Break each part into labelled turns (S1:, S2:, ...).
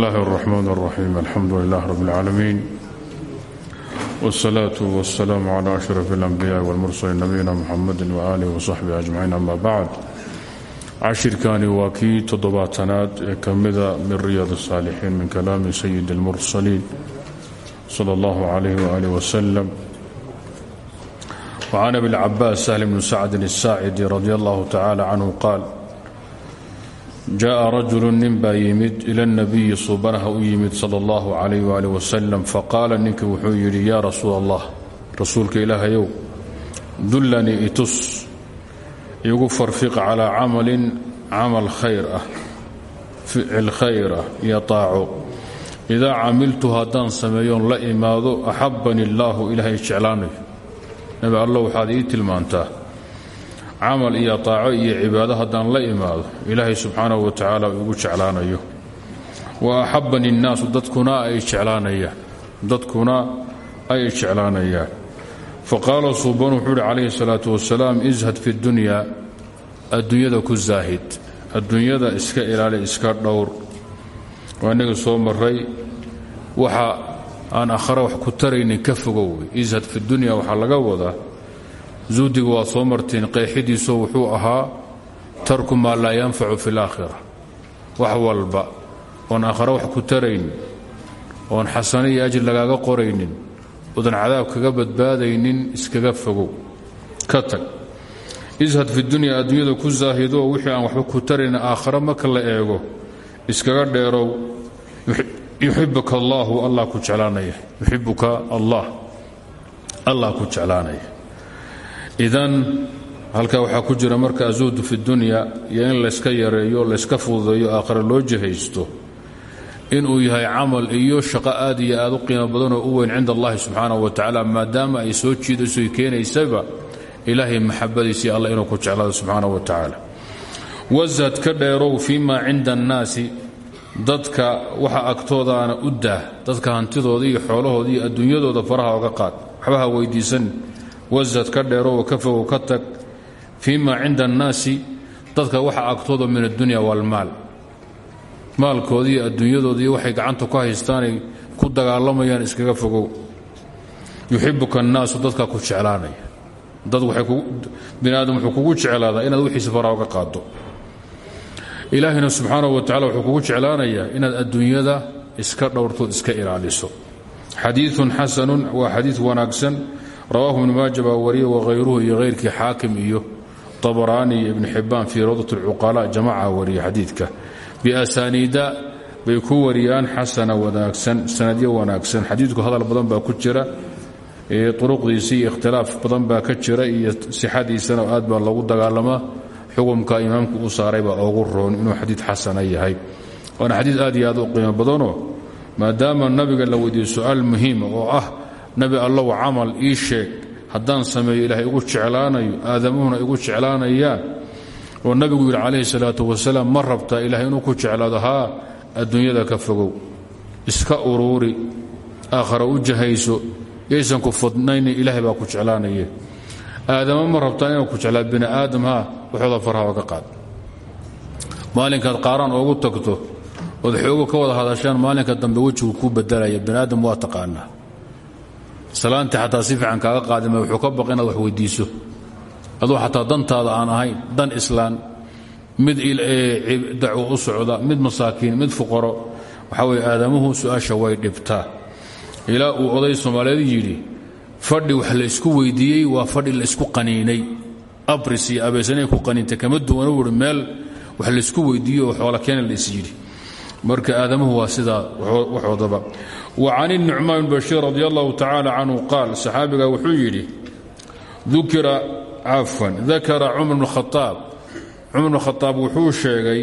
S1: الله الرحمن الرحيم الحمد لله رب العالمين والصلاة والسلام على أشرف الأنبياء والمرسلين نبينا محمد وآله وصحبه أجمعين أما بعد cashirkani waa kii toddobaatanaad ee ka mida min riyaad الsaalixiin min kalaami sayid اlmursaliin salى اllahu عalayh وآlih waslm وcan abi اlcabaas sahl bn sacdin الsaacidi radi allahu tacala canhu qaal jaa rajulu nin baa yimid ila nabiyi suubanaha u yimid sala allahu calayh waali wasalam faqaala ninkii wuxuu yidhi yaa rasuul allah rasuulka ilaahayow dullanii itus igu farfiq calaa camalin camal khayr ah ficil khayr ah iyo taaco idaa camiltu haddaan sameeyoon la imaado axabbani allaahu ilaahay jeclaanayo nabi allo waxaad ii tilmaantaa camal iyo taaco iyo cibaado haddaan la imaado ilaahay subxaanahu wa tacaala igu jeclaanayo. Wa axabani innaasu dadkuna ay jeclaanayaan dadkuna ay jeclaanayaan faqaala suuban wuxuu uhi calayhi salaatu wasalaam ishad fi dunyaa adduunyada ku zaahid. Adduunyada iska ilaali iska dhowr. Waa innaga soo maray waxa aan akhare wax ku taraynin ka fogow. Ishad fi dunya waxaa laga wadaa zuhdiga waa soo marteen qeexidiiso wuxuu ahaa tarku maa laa yanfacu fi laakhira wax walba oon akhare wax ku taraynin oon xasano iyo ajir lagaaga qoraynin odan cadaab kaga badbaadaynin iskaga fogow. Ka tag. Fi dunya adduunyada ku zaahido wixii aan waxba ku tarayn aakhare marka la eego iskaga dheerow yuxibuka allaahu allah ku jeclaanaya. Yuxibuka allah. Allah ku jeclaanaya idan halkaa waxaa ku jira marka azuhdu fi dunya iyo in layska yareeyo layska fududeeyo aakhare loo jihaysto inuu yahay camal iyo shaqo aad iyo aad u qiimo badanoo u weyn cinda allahi subxaanahu wa tacaala maadaama ay soo jiidayso keenaysaba ilaahay maxabadiisii alla inuu ku jeclaado subxaanahu wa tacaala wasad ka dheerow fii maa cinda annaasi dadka waxa agtoodaana u daah dadka hantidooda iyo xoolahooda iyo adduunyadooda faraha oga qaad. Waxba weydiisan wasad ka dheerow ka fogow ka tag fii maa cinda annaasi dadka waxa agtooda min addunya waalmaal adduunyadooda iyo waxay gacanta ku haystaanay ku dagaalamayaan iskaga fogow. Yuxibuka annaasu dadka ku jeclaanaya. Dad bini aadam wuxuu kugu jeclaadaa inaad wixiisa faraa uga qaado ilaahina subxaanahu wa tacala wuxuu kugu jeclaanayaa inaad adduunyada iska dhowrtood iska ilaaliso. Xadiiun xasanun waa xadiid wanaagsan rawaahu ibnu maaja baa wariye wakhayruhu iyo hayrkii xaakim iyo tabaraani iyo ibnu xibbaan fii rawdat alcuqalaa jamaca wariye xadiidka. Biasaniida bay ku wariyaan xasana wanaagsan sanadyo wanaagsan. Xadiidku hadal badan baa ku jira uruqdiisii ikhtilaaf badan baa ka jira iyo sixadiisana aad baa lagu dagaalamaa xukumka imaamku u saaray baa ogu roon inuu xadiid xasana yahay. Waana xadiid aad iyo aad u qiimo nabi allow camal ii sheeg haddaan sameeyo ilaahay igu jeclaanayo aadamuhuna igu jeclaanayaan oo nabigu yidhi calayhi salaatu wasalaam ma rabtaa ilaahay inuu ku jeclaado? Haa adduunyada ka fogow. Iska uruuri aakhara u jahayso yaysan ku fudnayni ilaahay baa ku jeclaanaye. Aadama ma rabtaan inuu ku jeclaa bini aadam? Haa waxooda farha oga qaad. Maalinkaad qaaraan oogu tagto ood ka wada hadashaan maalinka dambe wejigu kuu bedelaya bini aadam waa taqaanaa salaantii xataa si fiican kaaga qaadima wuxuu ka baqa inaad wax weydiiso. Aduu xataa dantaada aan ahayn dan islaan mid dacwo u socda mid masaakiin mid fuqaro waxaa weye aadamuhu su'aasha way dhibtaa. Ilaa uu oday soomaaliyeed yidhi fadhi wax laysku weydiiyey waa fadhi laysku qaniinay. Abris iyo ku qaniintay. Kama duwana wuhi meel wax laysku weydiiyo oo xoola keena lays marka aadamuhu waa sidaa waxoodaba wa can nucmaan bn bashiir radi allahu tacaala canhu qaal saxaabiga wuxuu yidhi ukira cafwan dakara cumar bn khaaab cumar bn khaaab wuxuu sheegay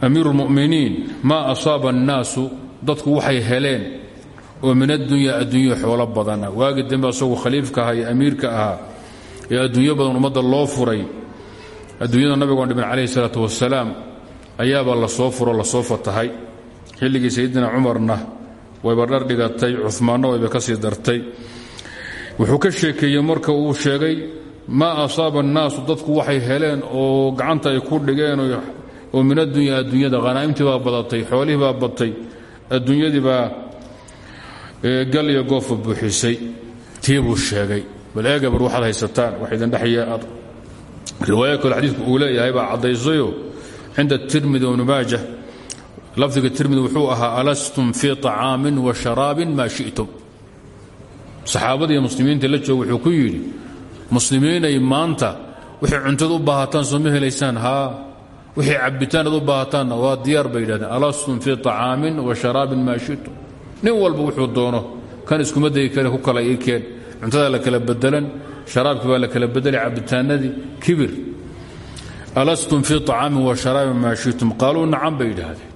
S1: amiiru lmuminiin maa asaaba annaasu dadku waxay heleen oo min addunya adduunyo xoolo badan. Ah waagi dambe asagu khaliifka ahaa iyo amiirka ahaa ee adduunyo badan ummadda loo furay adduunyada nabigoon dhiban calayhi salaatu wasalaam ayaabaa la soo furo la soo fatahay. Xilligii sayidina cumarna wayba dhar dhigatay cumaanna wayba ka sii dartay. Wuxuu ka sheekeeyey marka uu sheegay maa asaaba annaasu dadku waxay heleen oo gacanta ay ku dhigeen oo min addunya adduunyada khanaa'imtii baa badatay xoolihii baa batay adduunyadii baa gal iyo goofa buuxisay. Tii sheegay. Bal eegabar waxaad haysataan wax idin dhexya riwaaya uu leeyahay baa caddaysayo cinda tirmidi wibnu maaja. Lafdiga tirmidi wuxuu ahaa alastum fii طacaamin wa sharaabin maa shi'tum. Saxaabadiiyo muslimiinta la jooga wuxuu ku yidhi muslimiinay maanta wixay cuntada u baahataan soo ma helaysaan. Haa wixay cabbitaanaad u baahataanna waa diyaar bay yidhahdeen. Alastum fii طacaamin wa sharaabin maa shi'tum. Nin walba wuxuu doono kan iskuma degi kare ku kala ii keen cuntadaa la kala bedelan sharaabkii baa la kala bedelay cabbitaanadii kibir alastum fii طacaamin wa sharaabin maa shi'tum qaaluu nacam bay yidhaahdeen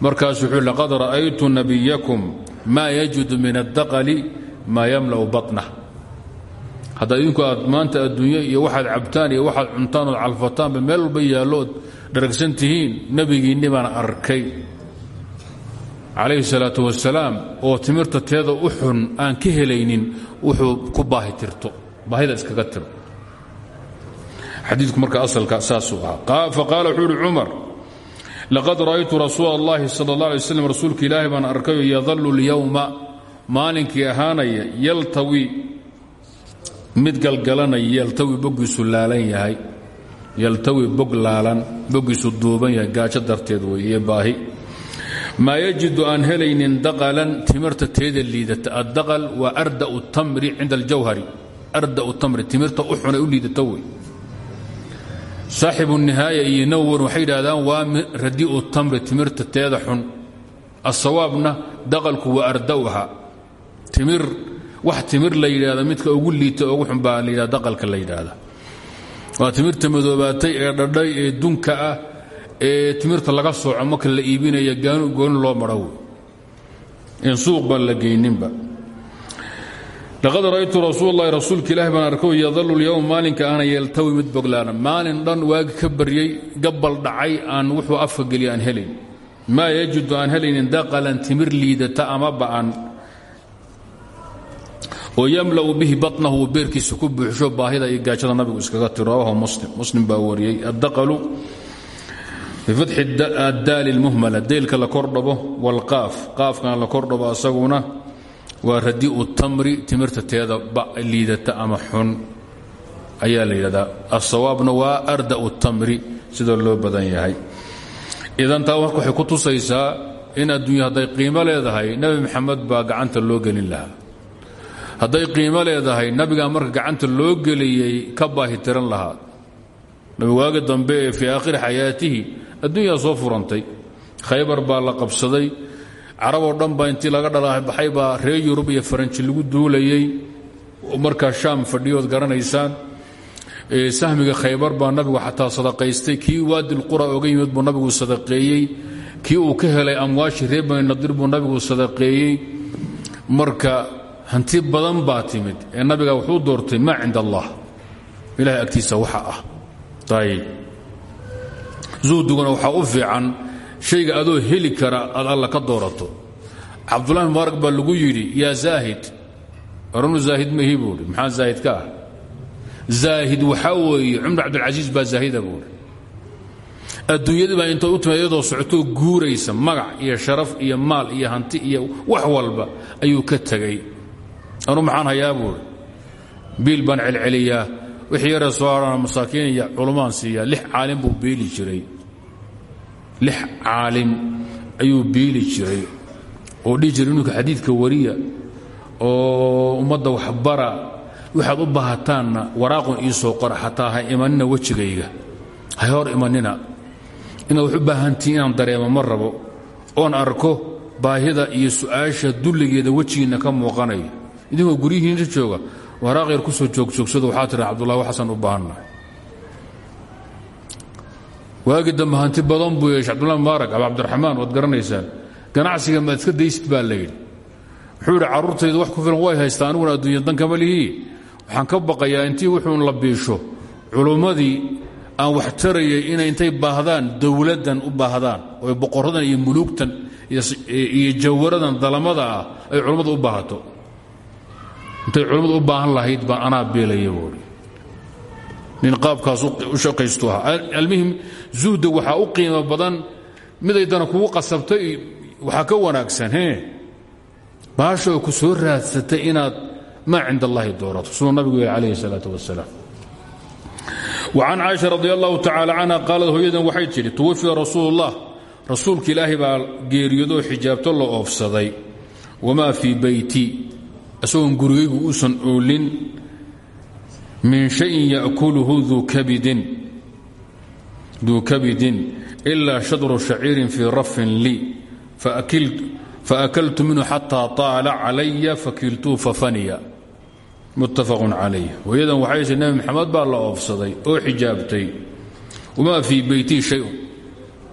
S1: markaas wuxuu laqad ra'aytu nabiyakum maa yajidu min addaqali maa yamla'u baطnah hadda idinku aad maanta adduunyo iyo waxaad cabtaan iyo waxaad cuntaan ood calfataanba meel walba yaallo ood dharagsan tihiin nebigiinni baan arkay calayhi salaatu wasalaam oo timirta teeda u xun aan ka helaynin wuxuu ku baahi tirto baahida iskaga tiro xadiidku marka asalka saasuu ahaa. Faqaala wuxuu uhi cumar laqad ra'aytu rasuula allahi sala allah alay waslam rasuulka ilaahi baan arkayo yadallu اlyowma maalinkii ahaanaya mid galgalanaya yaltawi boggiisu laalan yahay yaltawi bog laalan boggiisu duuban yahay gaajo darteed wey baahi. Maa yajidu aan helaynin daqalan timirta teeda liidata addaqal waa arda'u tamri cinda aljawhari. Arda'u tamri timirta u xunay u liidata wey saaxibu nihaaya iyo nawwan waxay yidhahdaan waa radi'u tamri timirta teeda xun. Asawaabna daqalku waa arda'uha timir wax timir la yidhahda midka ugu liita ugu xun baa la yidhahda daqalka la yidhaahda. Waa timirta madoobaatay ee dhadhay ee dunka ah ee timirta laga sooco marka la iibinaya gooni loo maro in suuq baan la geyninba laqad raytu rasuullahi rasuulka ilaah baan arko yadalu lyowm maalinka aana yeeltawi mid boglaana maalin dhan waagi ka baryey gabbal dhacay aan wuxuu afka geliy aan helayn maa yajidu aan helaynin daqalan timir liidata ama ba'an oo yamla'u bihi batnahu uu beerkiisa ku buuxsho baahida iyo gaajada nabigu iskaga tiro rawahu muslim muslim baa wariyey addaqalu bifatxi addaali lmuhmala deylka la kordhabo walqaaf qaafkana la kordhabo asaguna waa radi'u tamri timirta teeda liidata ama xun ayaa la yidhahdaa. Asawaabna waa arda'u tamri sida loo badan yahay. Idan taa waxay ku tusaysaa in adduunya hadday qiimo leedahay nebi maxamed baa gacanta loo gelin lahaa. Hadday qiimo leedahay nabigaa marka gacanta loo geliyey ka baahi tiran lahaa. Nabiwaagi dambe ee fii aakhiri xayaatihi soo furantay. Khaybar baa la qabsaday caraboo dhan baa intii laga dhalabaxay baa reer yurub iyo faranji lagu duulayey markaa shaam fadhiyood garanaysaan. Sahmiga khaybar baa nabigu xataa sadaqaystay. Kii waadilqura oga yimid buu nabigu sadaqeeyey. Kii uu ka helay amwaashii reer bani nadir buu nabigu sadaqeeyey. Marka hanti badan baa timid. Ee nabiga wuxuu doortay maa cinda allah. Ilahay agtiisa waxa ah. Ayb zuhdiguna waxaa u fiican shayga adoo heli kara aad alla ka doorato. Cabdullahi mubaarak baa lagu yidhi yaa zaahid oranu zaahid mahi buuhi maxaa zaahid ka ah. Zaahid waxaa weeye cumar cabdilcasiis baa zaahida buuhi adduunyadii baa intay u timid iyadoo socotoo guuraysa magac iyo sharaf iyo maal iyo hanti iyo wax walba ayuu ka tegey anu maxaan hayaa buuhi biil baan celceliyaa wixii yaree soo masaakiin iyo culummaan siiyaa lix caalim buu biili jiray lix caalim ayuu biili jiray oo dhihi jiray inunka xadiidka wariya oo ummadda waxbara waxaad u baahataanna waraaqun ii soo qora xataa ha imanina wejigayga hay hor imanina. Inaad wax u baahantihiin inaan dareemo ma rabo. Oon arko baahida iyo su'aasha dulligeeda wejigiinna ka muuqanaya. Idinkoo guryihiinta jooga waraaq yar ku soo joogjoogsado waxaa tira cabdullahi waxaasaan u baahannahay waagi dambe hanti badan buu yeeshay. Cabdullahi mubaarak aba cabdiraxmaan waad garanaysaan. Ganacsiga maad iska daysid baa wuxuu yidhi carruurtaydu wax ku filan way haystaa aniguna adduunya dankama lihii waxaan ka baqayaa intii wuxuun la biisho culummadii aan wax tarayay inay intay baahdaan dowladdan u baahdaan oo boqorradan iyo muluugtan iyo jawaradan dalamada ah ay culummadu u baahato. Intay culummadu u baahan lahayd baan anaa beelaya buui nin qaabkaas u shaqaystu ahaa zuhda waxaa u qiimo badan miday dana kugu qasabtay waxaa ka wanaagsan baashoo ku soo raadsatay inaad maa cind allahi doorato siduu nabigu yidhi calayhi salaatu wasalaam wacan caaisha radi allahu tacaala canha qaalad waxay tidhi tuwafiya rasuulullah. Rasuulka ilaahay baa geeriyoodo xijaabto la oofsaday. Wamaa fi bayti? Isagoon gurigaygu usan oolin min shayin ya'kuluhu duu kabidin. إila shadru shaciirin fii rafin lii faakaltu minhu xataa طaala calaya fakiltuu fafaniya muttafaq calayh hooyadan waxay tii nebi maxamed baa la oofsaday oo xijaabtay. Wamaa fii beytii shayun.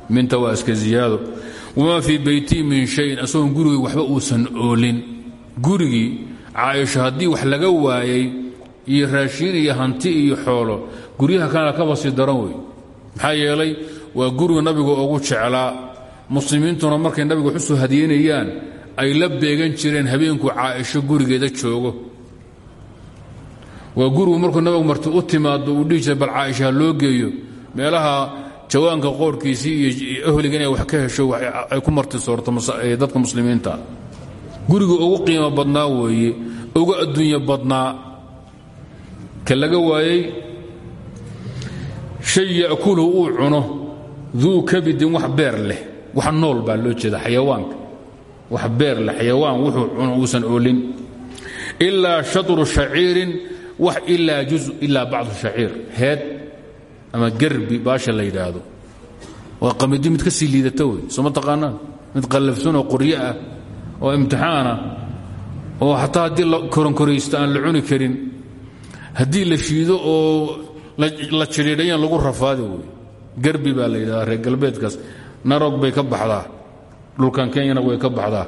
S1: Minta waa iska ziyaado. Wamaa fii beytii min shayin. Asagoon gurigii waxba uusan oolin. Gurigii caaisho laga waayay iyo raashiin iyo hanti iyo xoolo guryaha kalena kaba sii daran maxaa yeelay waa guriga nabiga ugu jeclaa. Muslimiintuna markay nabiga wax u soo hadiyanayaan ay la beegan jireen habeenku caaisho gurigeeda joogo. Waa gurigu markuu nabigu marti u timaado uu dhihi jiray bal caaisha ha loo geeyo. Meelaha jawaanka qoorkiisii iyo ahliga inay wax ka hesho ay ku marti soorto dadka muslimiinta. Guriga ugu qiimo badnaa weeye ugu adduunye badnaa. Ka laga waayey shay ya'kulhu uu cuno duu kabidin wax beer leh wax nool baa loo jeeda xayawaanka. Wax beer leh xayawaan wuxuu cuno uusan oolin. Ilaa shatru shaciirin wax ilaa juz ilaa bacdu shaciir heed ama garbi baasha la yidhaahdo. Waa qamidi mid ka sii liidata wey soo ma taqaanaan? Mid qallafsanoo qoryo ah oo imtixaana oo xataa haddii la koronkoraysto aan la cuni karin haddii la shiido oo la jidhiidhayaan lagu rafaadi wey. Garbi baa la yidhahdaa reer galbeedkaas. Narog bay ka baxdaa. Dhulkan kenyana way ka baxdaa.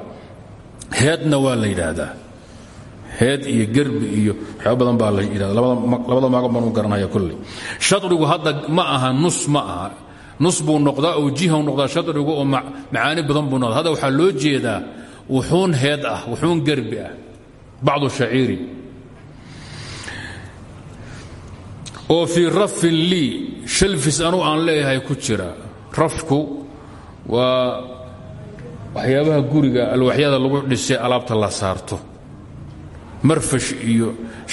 S1: Heedna waa la yidhaahdaa heed iyo gerbi iyo waxyaaba badan baa la yidhahda labada maago baan u garanaya kolley. Shadrigu hadda ma aha nus ma aha. Nus buu noqdaa oo jiha noqdaa shadrigu oo macaani badan buu noqdaa. Hadda waxaa loo jeedaa wuxuun heed ah wuxuun gerbi ah. Bacdu shaciiri oo fii rafin lii shalfis anu aan leeyahay ku jira. Rafku waa waxyaabaha guriga alwaxyada lagu dhisay alaabta la saarto. Marfash iyo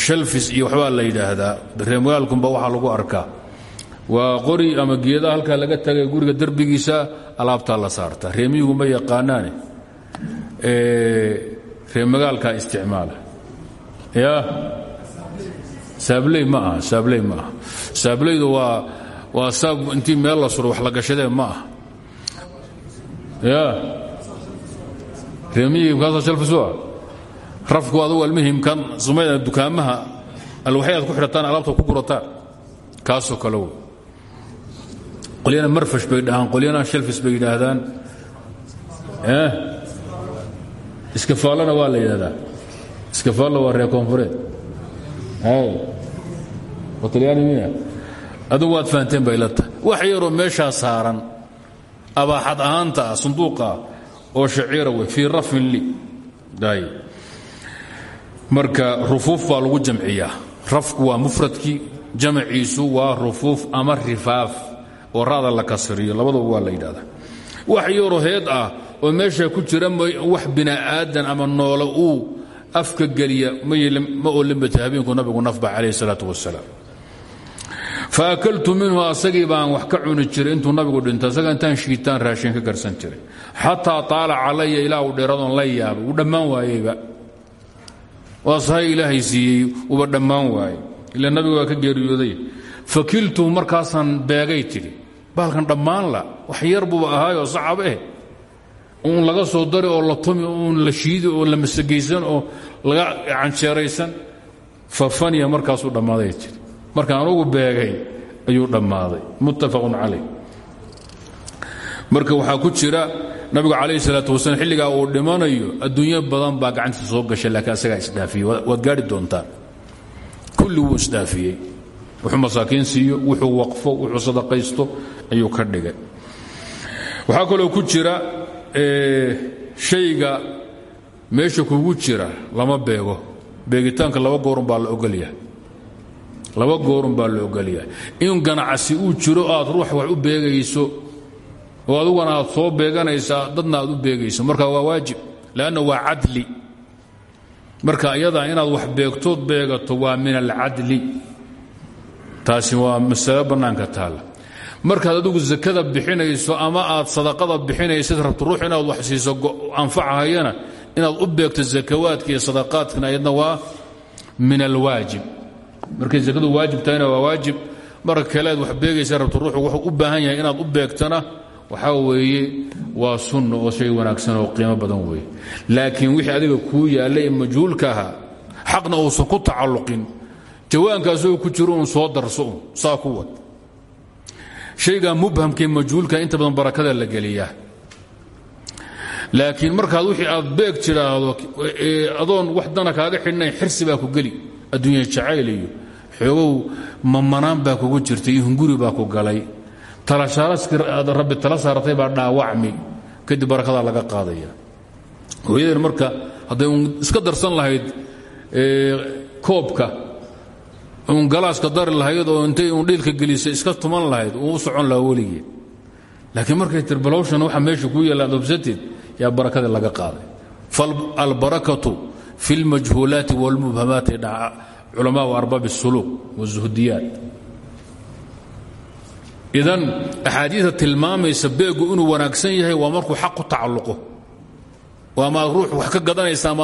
S1: shalfis iyo waxbaa la yidhaahdaa. Reemagaalkunba waxaa lagu arkaa. Waa qori ama geedaha halkaa laga tagay guriga derbigiisa alaabtaa la saarta. Reemiyigu ma yaqaanaane. Reemagaalkaa isticmaala. Ya saabley ma aha saabley ma aha. Saableydu waa waa saab intii meel la suro wax la gashadee ma aha. Ya. Reemiyiga kaasa shalfis waa rafku adugu almuhimkan sumayda dukaamaha alwaxy aad ku xidhataan alaabta ku gurataan. Kaasoo kale wey. Qolyana marfash bay dhahaan qolyana shalfis bay yidhaahdaan. Iskafaallona waa la yidhahdaa. Iskafaallo waa reer koonfureed adugu waad fahanteen bay la tahay. Wax yaroo meeshaa saaran abaaxad ahaanta ah sanduuqa oo shaciira wey fii rafin li. Daay. Marka rufuuf baa lagu jamciyaa. Rafku waa mufradkii jamaciisu waa rufuuf ama rifaaf oo ra'da la kasriyo. Labaduba waa la yidhahdaa wax yaroo heed ah oo meesha ku jira wax bini'aadan ama noole uu afka geliya ma oolinbata habeenku nabigu nafba calayh salaatu wasalaam fa akaltu minhu asagii baan wax ka cuni jiray intuu nabigu dhinto asaga intaan shiitaan raashin ka garsan jiray xataa taala calaya ilaa dheeradoon la yaaba uu dhammaan waayeyba waa sahay ilaahay siiyey uba dhammaan waaye ila nabigu ka geeriyooday fakiltuhu markaasaan beegay tidhi baalkan dhammaan la wax yar buuba ahaayoo sacab eh uun laga soo dari oo la tumi uun la shiidi oo la masagaysan oo laga canjeeraysan fafaniya markaasuu dhammaaday tidhi markaan anugu beegay ayuu dhammaaday. Muttafaqun calayh. Marka waxaa ku jira nabigu calayh salaatu wasalaam xilligaa uu dhimanayo adduunyo badan baa gacantiisa soo gashay laakiin asagaa isdhaafiyey. Waad gaari doontaan. Kulli wuu isdhaafiyey. Wuxuu masaakiin siiyo wuxuu waqfo wuxuu sadaqaysto ayuu ka dhigay. Waxaa kaloo ku jira shayga meesha kugu jira lama beego. Beegitaanka laba goorun baa la ogolyahay laba goorun baa la ogolyahay in ganacsi uu jiro aad ruux wax u beegayso oo aduguna aad soo beeganaysaa dadna aad u beegayso. Marka waa waajib lanna waa cadli. Marka iyadaa inaad wax beegtood beegato waa min alcadli. Taasi waa masalo bannaanka taalla. Markaad adigu zakada bixinayso ama aad sadaqada bixinaysid rabto ruux inaad wax siiso anfacahayana inaad u beegto zakawaadka iyo sadaqaadkana waa min alwaajib markay zakadu waajib tahayna waa waajib. Marka kalead wax beegaysa rabto ruuxu wuxuu u baahan yahay inaad u beegtana. Waxaa weeye waa sunna oo shay wanaagsan oo qiimo badan weeye. Laakiin wixii adiga kuu yaallay ee majhuulka ahaa xaqna uusan ku tacalluqin. Jawaankaasoo ku jiro uun soo darso saa ku wad. Shaygaa mubhamkae majhuulka inta badan barakada la geliyaa. Laakiin markaad wixii aad beeg tidhaahdo adoon wax dana kaaga xidhnayn xirsi baa ku geli adduunya jacayl iyo xoogow mamanaan baa kugu jirtay iyo hunguri baa ku galay. Talashaalaskii rabbi tala saaratay baa dhaawacmi. Kadib barakadaa laga qaadaya. Hooyadeen marka hadday iska darsan lahayd koobka uun galaaska dari lahayd oo intay uun dhiilka gelisay iska tuman lahayd uu socon lahaa weligee laakiin markay tir waxa meesha kuu yaalla ad obsatid yaa laga qaaday. Faalbarakatu fi اlmajhuulaati wاlmubhamaati dhaca culamaءu arbaab الsuluuq wالzuhdiyaat idan axaadiida tilmaamaysa beegu inuu wanaagsan yahay waa markuu xaq ku tacalluqo waa maad ruux wax ka gadanaysa ama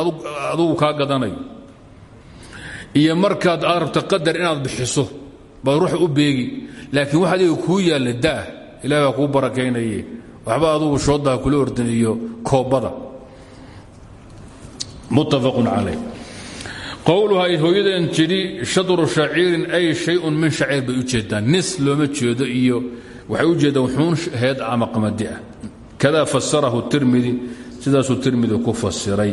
S1: adugu kaa gadanayo iyo markaad aad rabta qadar inaad bixiso baad ruux u beegi laakiin wax adiga kuu yaalla daah ilahi baa kuu barakaynaye waxba adugu shoodaha kula ordin iyo koobbada muttafaqun calayh qowluha ay hooyadeen tidhi shadru shaciirin ay shayun min shaciir bay u nis looma jeedo iyo waxay u jeedaan wuxuun heed ama qamadi ah. Kada fasarahu tirmidi sidaasuu tirmidi ku fasiray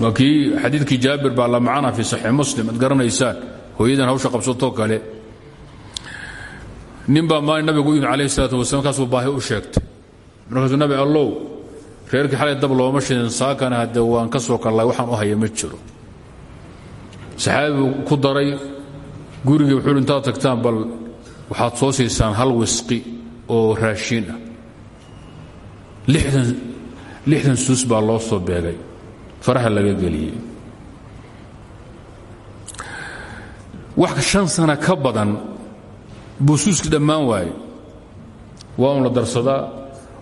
S1: waa kii xadiidkii jaabir baa la macana fii saxiix muslim ad garanaysaan hooyadan hawsha qabsatoo kale. Nin baa maalin nabigu u yimid calayh isalaatu wasalaam baahi u sheegtay. Markaasuu nabi allow reerkii xalay dab looma shidin saakana haddee waan ka soo kallay waxaan u haya ma jiro. Saxaabigu ku daray gurigii wuxuu intaad tagtaan bal waxaad soo siisaan hal wisqi oo raashiin ah. Lixdan suus baa loo soo beegay. Faraha laga geliyey. Wax shan sana ka badan buu suuskii dhammaan waaye waa un la darsadaa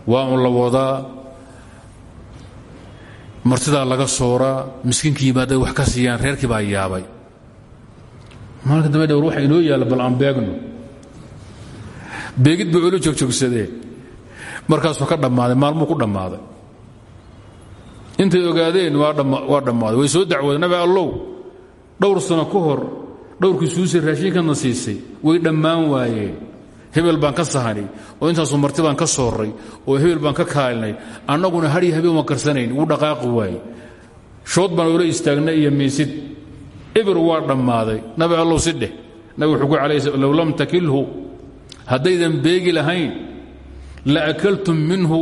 S1: waa la wadaa martidaa laga sooraa miskiinka yimaada wax ka siiyaan reerkii baa yaabay. Maalinka dambe dhawr waxa inoo yaalla bal aan beegno. Beegid bay olo joogjoogsadeen markaasuu ka dhammaaday maalmuu ku dhammaaday. Intay ogaadeen waa dhammaaday. Way soo dacwoodeen nabi allow dhowr sano ka hor dhowrkii suusay raashinkana siisay way dhammaan waayeen hebel baan ka sahanay oo intaasuu marti baan ka sooray oo hebel baan ka kaalinay annaguna hadhiyo habeen waan karsanayn wuu dhaqaaqi waaye shood baan oola istaagna iyo miisid. Ibir waa dhammaaday. Nabi allow si dheh. Nabi wuxuu ku alay low lam takilhu haddaydan beegi lahayn la akaltum minhu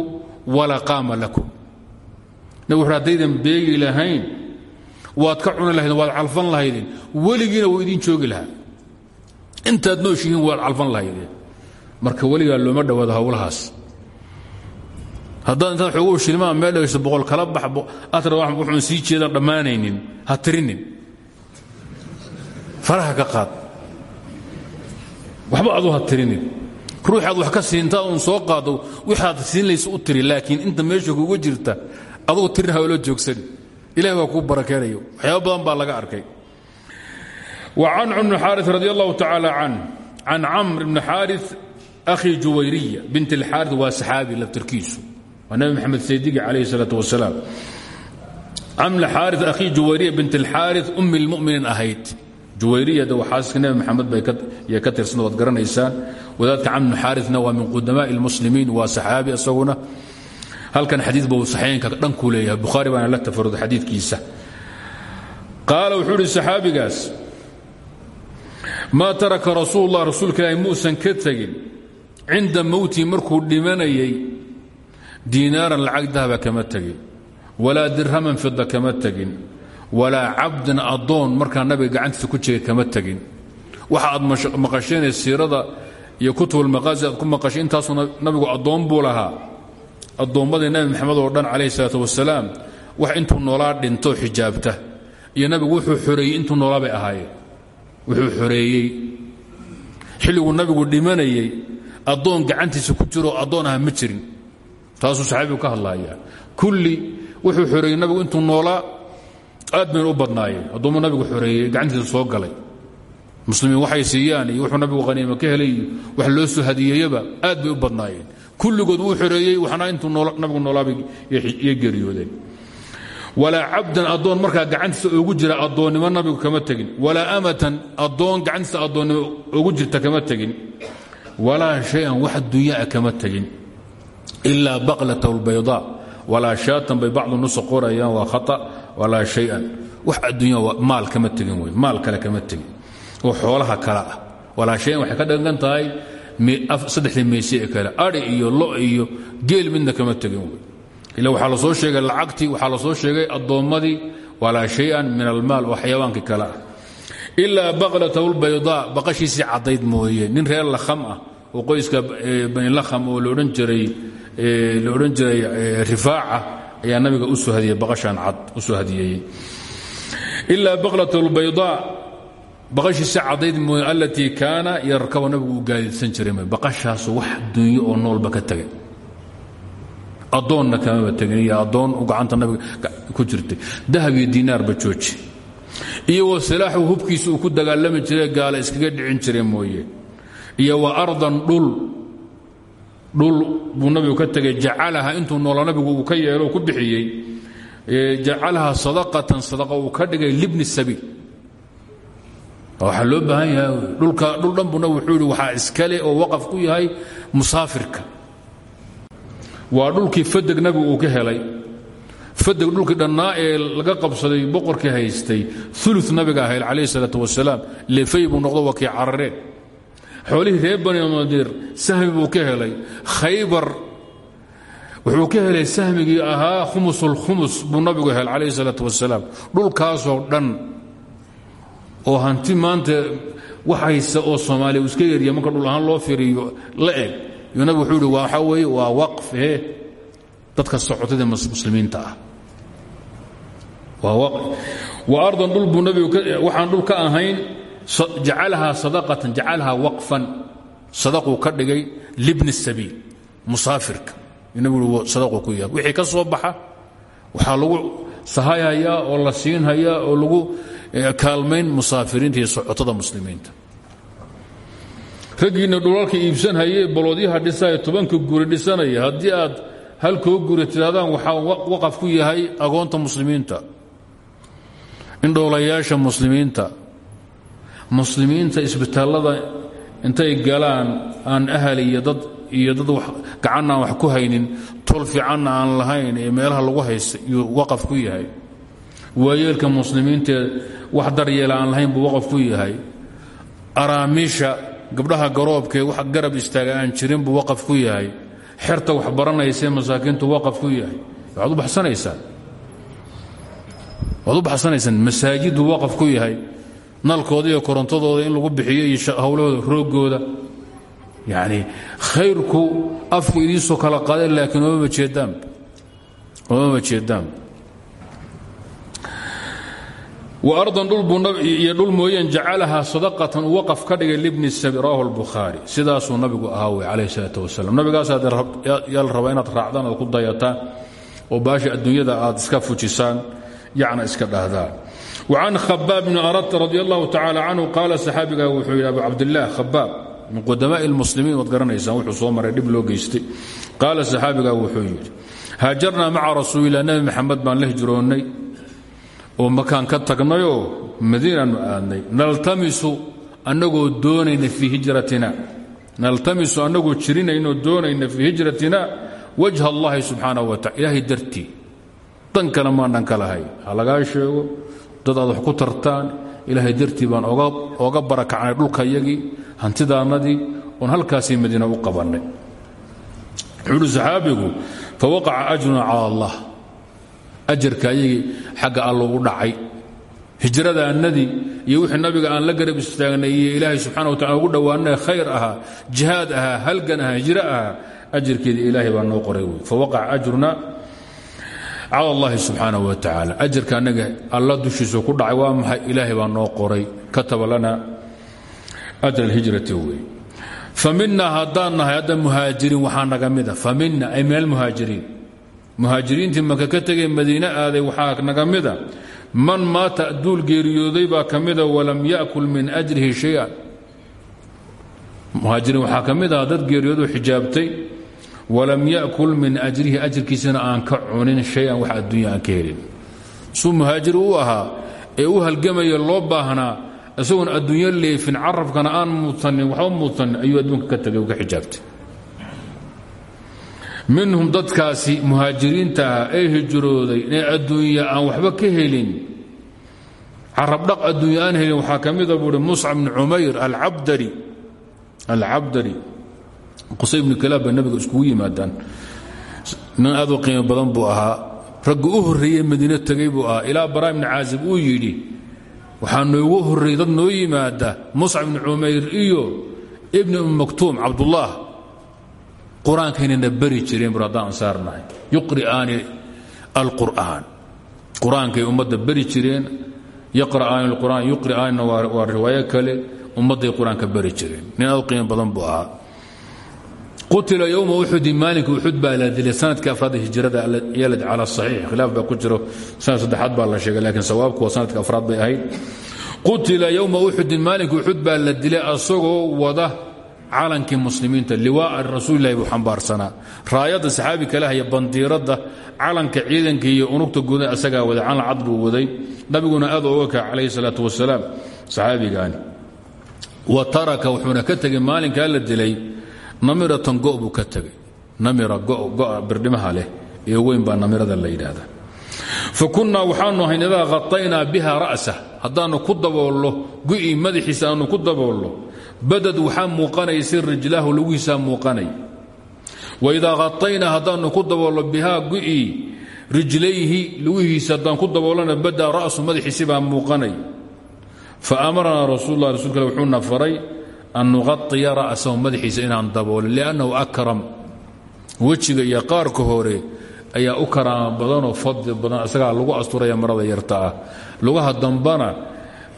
S1: wala qaama lakum. Nabi wuxuu haddaydan beegi lahayn waad ka cuni lahaydeen waad calfan lahaydeen. Weligiina wuu idiin joogi lahaa. Intaad nooshihiin waad calfan lahaydeen marka weligaa looma dhowaado hawlahaas. Haddaad intaad xoogu shilmaa meel dhegayso boqol kala bax atra wuxuun sii jeedaan dhammaanaynin ha tirinin. Faraha ka qaad. Waxba adu ha tirinin. Ruuxaad wax ka siintaa uun soo qaado waxaad siinlaysa u tiri laakiin inta meesha kuga jirta adugu tirin ha olo joogsani ilahi baa kuu barakeenayo waxyaaba badan baa laga arkay. Wa can cumr bn xaari radi allahu tacaala can can camr bni akhi juwayriya bint اlxaari waa saxaabi laftirkiisu waa nabi maxamed saydigi calayh الsalaaة wasalaam camr xaari akhi juwayriya bint اlxaari ummi اlmuminiin ahayd juwayriyada waa xaaska nebi maxamed bay ka tirsan waad garanaysaan wadaadka camr bn xaarina waa min qudamaaءi اlmuslimiin waa saxaabi isaguna halkan xadii buu saxiinka dhankuu leeyahay bukhaari baana la tafaruda xadiidkiisa qaala wuxuu uhi saxaabigaas maa taraka rasuul اllah rasuulka ilaahi muusan ka tegin cinda mowtii markuu dhimanayay diinaaran lacag dahaba kama tegin walaa dirhaman fida kama tegin walaa cabdan addoon markaa nabiga gacantiisa ku jiray kama tegin. Waxa aad maqasheenee siirada iyo kutubulmaqaasi aad ku maqashay intaasuu nabigu addoon buu lahaa. Addoommadii maxamed oo dhan calayhi salaatu wasalaam wax intuu noolaa dhinto xijaabta. Iyo nabigu wuxuu xoreeyey intuu noolaa bay ahaayeen. Wuxuu xoreeyey xilliguu nabigu dhimanayey addoon gacantiisa ku jiroo addoon aha ma jirin. Taasuu saxaabigu ka hadlayaa. Kulli wuxuu xoreeyey nabigu intuu noolaa aad u badnaayeen. Addoommu nabigu xoreeyey gacantiisa soo galay. Muslimiin waxay siiyaan wuxuu nabigu haniima ka helay wax loo soo hadiyeeyaba aad bay u badnaayeen. Kulligood wuu xoreeyey waxna intuu nabigu noolaabay iyo geeriyoodeen. Walaa cabdan addoon markaa gacantiisa jira addoonnimo nabigu kama tegin. Walaa amatan addoon gacantiisa addoonnimo ugu jirta kama tegin walaa shay-an wax dunyaa kama tegin. Ilaa baqlatahu lbaydaa walaa shaatan bay bacdu nusa qorayaan waa khata. Walaa shay-an. Wax adduunya maal kama tegin wey maal kale kama tegin. Oo xoolaha kale ah. Walaa shayan waxay ka dhangan tahay saddexdii meysye ee kale. Ari iyo lo iyo geel midna kama tegin wey ila waxaa la soo sheegay lacagtii waxaa la soo sheegay addoommadii walaa shay-an min almaal oo xayawaankii kale ah ilaa baqlatahu lbaydaa baqashiisii caddayd mooye. Nin reer lakham ah oo qoyska bani lakham oo laodhan jiray rifaaca ayaa nabiga u soo hadiyey baqashan cad u soo hadiyeeyey ilaa baqlatahu lbaydaa baqashiisi caddayd mooye alatii kaana yarkaba nabigu uu gaadiidsan jiray baqashaasu wax dunyo oo noolba ka tegay. Addoonna kamaba tegin iyo addoon u gacanta nabiga ku jirtay. Dahab iyo diinaarba jooji iyo wa silaaxu hubkiisa uu ku dagaalami jiray gaala iskaga dhicin jiray mooye. Iyo wa ardan dhul dhul buu ka tegay jacalaha intuu noola nabigu uu ka yeelo ku bixiyey jacalaha sadaqatan sadaqa uu ka dhigay libni sabiil. Waxaa loo baahan yahay dhulka dhul dhan wuxuu yidhi iskale oo waqaf ku yahay musaafirka. Waa dhulkii fadeg nabigu uu ka helay fadeg dhulkii dhannaa ee laga qabsaday boqorkii haystay ulu nabiga ahayd calayh salaat wasalaam lefay buu noqdo waa kii xoolihii reer bani nadiir sahmi buu ka helay. Khaybar wuxuu ka helay sahmigii ahaa khumusulkhumus buu nabigu helay calayh salaat wasalaam dhulkaasoo dhan oo hanti maanta wax oo soomaaliya iska yeriya marka dhul ahaan loo firiyo la eg yuu wuxuu waa waqf ee dadka socotada muslimiinta ah ardan dhul buu nabigu waxaan dhul ahayn jacalahaa sadaqatan jacalahaa waqfan. Sadaquu ka dhigay libni sabiil musaafirka. Nabigu sadaquu ku yahay wixii ka soo baxa waxaa lagu sahayhayaa oo la siinhayaa oo lagu kaalmayn musaafiriinta iyo socotada muslimiinta. Raggiinna dhulalka iibsanhaye baloodyaha dhisaya tobanka guri dhisanaya. Haddii aad halkoo guri tidhahdaan waxaa waqaf ku yahay agoonta muslimiinta indhoolayaasha muslimiinta. Muslimiinta isbitaallada intay galaan aan ahal iyo dad iyo dad gacanna aan wax ku haynin tol fiicanna aan lahayn ee meelaha lagu haysta yuu waqaf ku yahay. Waayeelka muslimiintee wax daryeela aan lahayn buu waqaf ku yahay. Araamiisha gabdhaha garoobkee wax garab istaaga aan jirin buu waqaf ku yahay. Xerta wax baranaysee masaakiintu waqaf ku yahay. Waxaad u baxsanaysaan waad u baxsanaysaan masaajiddu waqaf ku yahay nalkooda iyo korontadooda in lagu bixiyo iyo howlahooda roogooda yacni khayrku afku idiinsoo kala qaadeen laakiin oomama jeedaan oomama jeedaan waardan dhulbuiyo dhul mooyeen jacalahaa sadaqatan uu ka dhigay libni sabi rawahu lbukhaari sidaasuu nabigu ahaa wey calayh salaat wasalam nabigaasaad yaa la rabaa inaad raacdaan ood ku dayataan oo baasha adduunyada aad iska fujisaan yacna iska dhahdaan wacan khabaab bni arat radi allahu tacaala canhu qaala saxaabigaa wuxuu yidhi abu cabdillaah khabaab min qudamaa'i lmuslimiin waad garanaysaan wuxuu soo maray dhib loo geystay. Qaala saxaabigaa wuxuu yidhi haajarnaa maca rasuulilah nebi maxamed baan la hijroonnay oo makaan ka tagnayoo madiinaannu aadnay. Naltamisu annagoo doonayna fii hijratina. Naltamisu annagoo jirinaynoo doonayna fii hijratina wajha allahi subxaanahu wa tacala ilaahay dartii dan kale maandhan ka lahay. Ha sheego dad aad wax ku tartaan ilaahay dartii baan oga barakacnay dhulkayagii hantidaannadii oon halkaasii madiina u qabannay. Wuxuu uhi saxaabigu fawaqaca allah. Ajarka ayagii xagga allo u dhacay. Hijrada annadii iyo wixii nabiga aan la garab istaagnay iyo ilaahay subxana wa tacala ugu dhowaanay khayr ahaa jihaad ahaa halgan ahaa hijro ilaahay baa noo qoray ajruna cala allahi subxaanaه wa tacaala. Ajarka annaga alla dushiisa ku dhacay waa maxay? Ilaahay baa noo qoray. Kataba lana ajra alhijrati wey famina haddaan nahay hadda naga mida famina ay min almuhaajiriin muhaajiriintii ka tegay madiine aaday waxaa naga mida man maata duul geeriyooday baa ka mida walam yakul min ajrihi shay-an. Muhaajiriin waxaa dad geeriyoodoo xijaabtay walam yakul min ajrihi ajirkiisana aan ka cunin shay-an wax adduunya aan ka helin. Suu muhaajir u ahaa ee u halgamaya loo baahnaa isagoon adduunyo leefin carabkana aan muudsanin waxba muudsanin ayuu adduunka ka tagay ka xijaabtay. Minhum dadkaasi muhaajiriinta ah ee hijrooday inay adduunya aan waxba ka helin. Carabdhaq adduunya aan helin waxaa ka qusay bni kalaab bay nabiga iskugu yimaadaan. Nin aad u badan buu ahaa. Ragga u horreeyey madiine tegey buu ahaa. Ilaa baraa ibni caazib uu yidhi waxaa noogu horreeyey dad noo yimaada muscab ibni cumayr iyo ibni um maktuum cabdullaah qur'aankaynana bari jireen bur haddaan ansaarnahay. Yuqri'aani alqur'aan. Qur'aankay bari jireen. Yaqra'aani alqur'aan. Yuqri'aanina waa riwaayo kale. Ummadday qur'aanka bari jireen. Nin aad u badan buu ahaa qutila yowma uxudin maalinka uxud baa la dilay. Sanadkii afraad hijrada yalad cala saxiix. Khilaaf baa ku jiro. Sanad saddexaad baa la sheegay laakiin sawaabku waa sanadka afraad bay ahayd. Qutila yowma uxudin maalinka uxud baa la dilay asagoo wada calankii muslimiinta liwaaa rasuulilahi buu xambaarsanaa raayadda saxaabi kale haya bandiiradda calanka ciidanka iyo unugta guuda asagaa waday calan cad buu waday namiratan go buu ka tegay namira go'a birdhimaha leh ee weyn baa namirada la yidhaahda fa kunnaa waxaanu ahayn biha ra'sa. Haddaannu ku daboollo gu'ii madaxiisa aanu ku daboollo badad waxaa muuqanaya si rijlaahu lugihiisaa muuqanay. Wa idaa hataynaa haddaannu ku daboollo bihaa gu'ii rijlayhi lugihiisa haddaan ku daboolana badaa ra'su madaxiisi baa muuqanay. Fa amaranaa rasuul lah rasulka faray an nuqaiya ra'sahu madaxiisa inaan daboolin liannahu akram wejiga iyo qaarka hore ayaa u karaama badanoo fadli badan isagaa lagu asturaya marada yarta ah. Lugaha dambana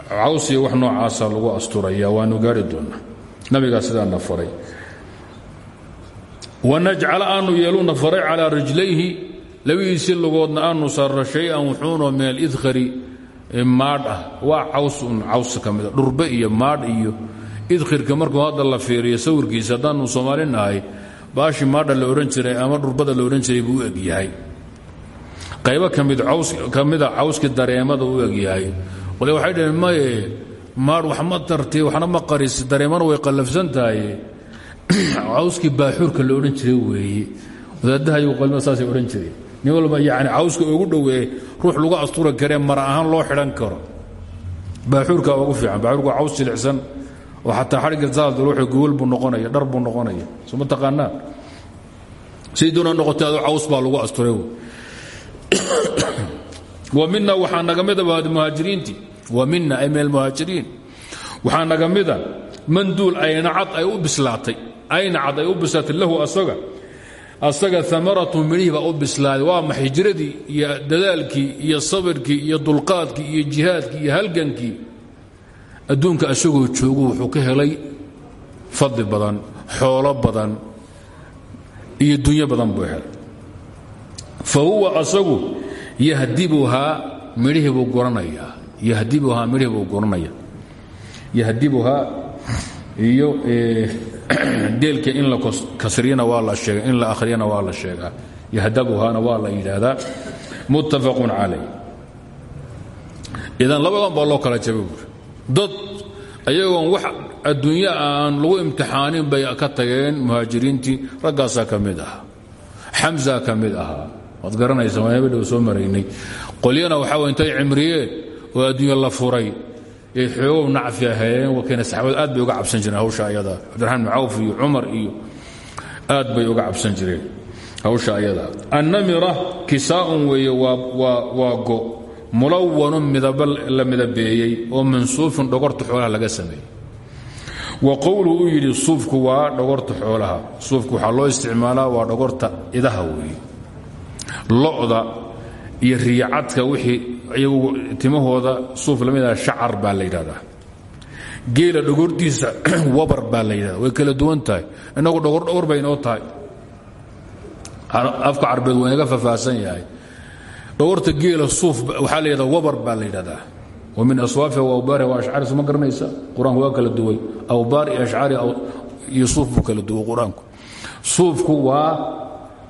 S1: cawsiya wax noocaasa lagu asturaya waanu gaari doonaa. Nabigaa sidaana faray. Wanajcala aanu yeeluna faray calaa rijlayhi labadiisii lugoodna aanu sarro shay-an wuxuunoo min alidkhari maadh ah. Waa caws un caws dhurbe iyo maadh iyo idkhirka markuu hadda la fiiriyo sawirkiisa haddaanu soomaali nahay baashi maadha la odhan jiray ama dhurbada la jiray buu u egyahay qaybo ka mida cawskii dareemada u egyahay qole waxay dhaheen maye maadh wax ma waxna ma qarisi dareemana way qallafsan tahay. Cawskii baaxuurka la jiray weeye wadaadaha iyagu qalmada saasay odhan jireen nin walba yani cawska ugu dhoweeye ruux lagu asturi karee mara ahaan loo xidhan karo. Baaxuurka ugu fiican baaxuurka waa caws oo xataa wuxuu gogol buu noqonaya dhar buu noqonaya. Soo ma taqaanaa say doona noqotay caws baa lagu asturay wa mina waxaa naga mida muhaajiriintii? Wa mina ay min almuhaajiriin waxaa naga mida manduul aynacad ay u bislaatay. Aynacad ay u bislaatay lahu asaga. Asaga amaratu midhihii u bislaaday. Waa ma hijradii iyo dadaalkii iyo sabirkii iyo dulqaadkii iyo jihaadkii iyo adduunka asagoo joogu wuxuu ka helay fadli badan xoolo badan iyo dunyo badan buu helay. Fa huwa asagu yahdibuhaa midhihii buu guranayaa yahdibuhaa midhihii buu guranaya. Yahdibuhaa iyo deelka in la kasriyana waa la sheega in la akhriyana waa la sheegaa. Yahdabuhaana waa la yidhaahdaa muttafaqun calayh. Idan labadan baa loo kala jaba dad ayagoon wax adduunya aan lagu imtixaanin bay ka tageen muhaajiriintii raggaasaa ka mid ahaa. Xamsa ka mid soo maraynay. Qolyana waxaa intay cimriyeen oo adduunya la furay. Ee xoogow nacfi wakiina saxaabadu aad bay uga cabsan jireen hawsha ayada. Cabdiraxmaan cawf iyo cumar iyo aad bay uga cabsan jireen hawsha ayada. Annamira kisaaun weeye waa go mulawanun midaba la midabeeyey oo mansuufin dhogorta xoolaha laga sameeyey. Wa qowlu uu yidhi suufku waa dhogorta xoolaha. Suufku waxaa loo isticmaalaa waa dhogorta idaha weeye lo'da iyo riyacadka wixii iyagu timahooda suuf la mid ah shacar baa la yidhahdaa geela dhogortiisa wabar baa la yidhahda way kala duwan tahay. Innagu dhogor dhogor bay inoo tahay. Afka carbeed waa inaga fafaahsan yahay dhogorta geela suuf waxaa la yidhahda wabar baa la yidhahdaa. Wa min aswaafiha wa awbaariha wa ashcaari suma garanaysa? Qur'aanku waa kala duway. Awbaar iyo ashcaari iyo suuf buu kala duway qur'aanku. Suufku waa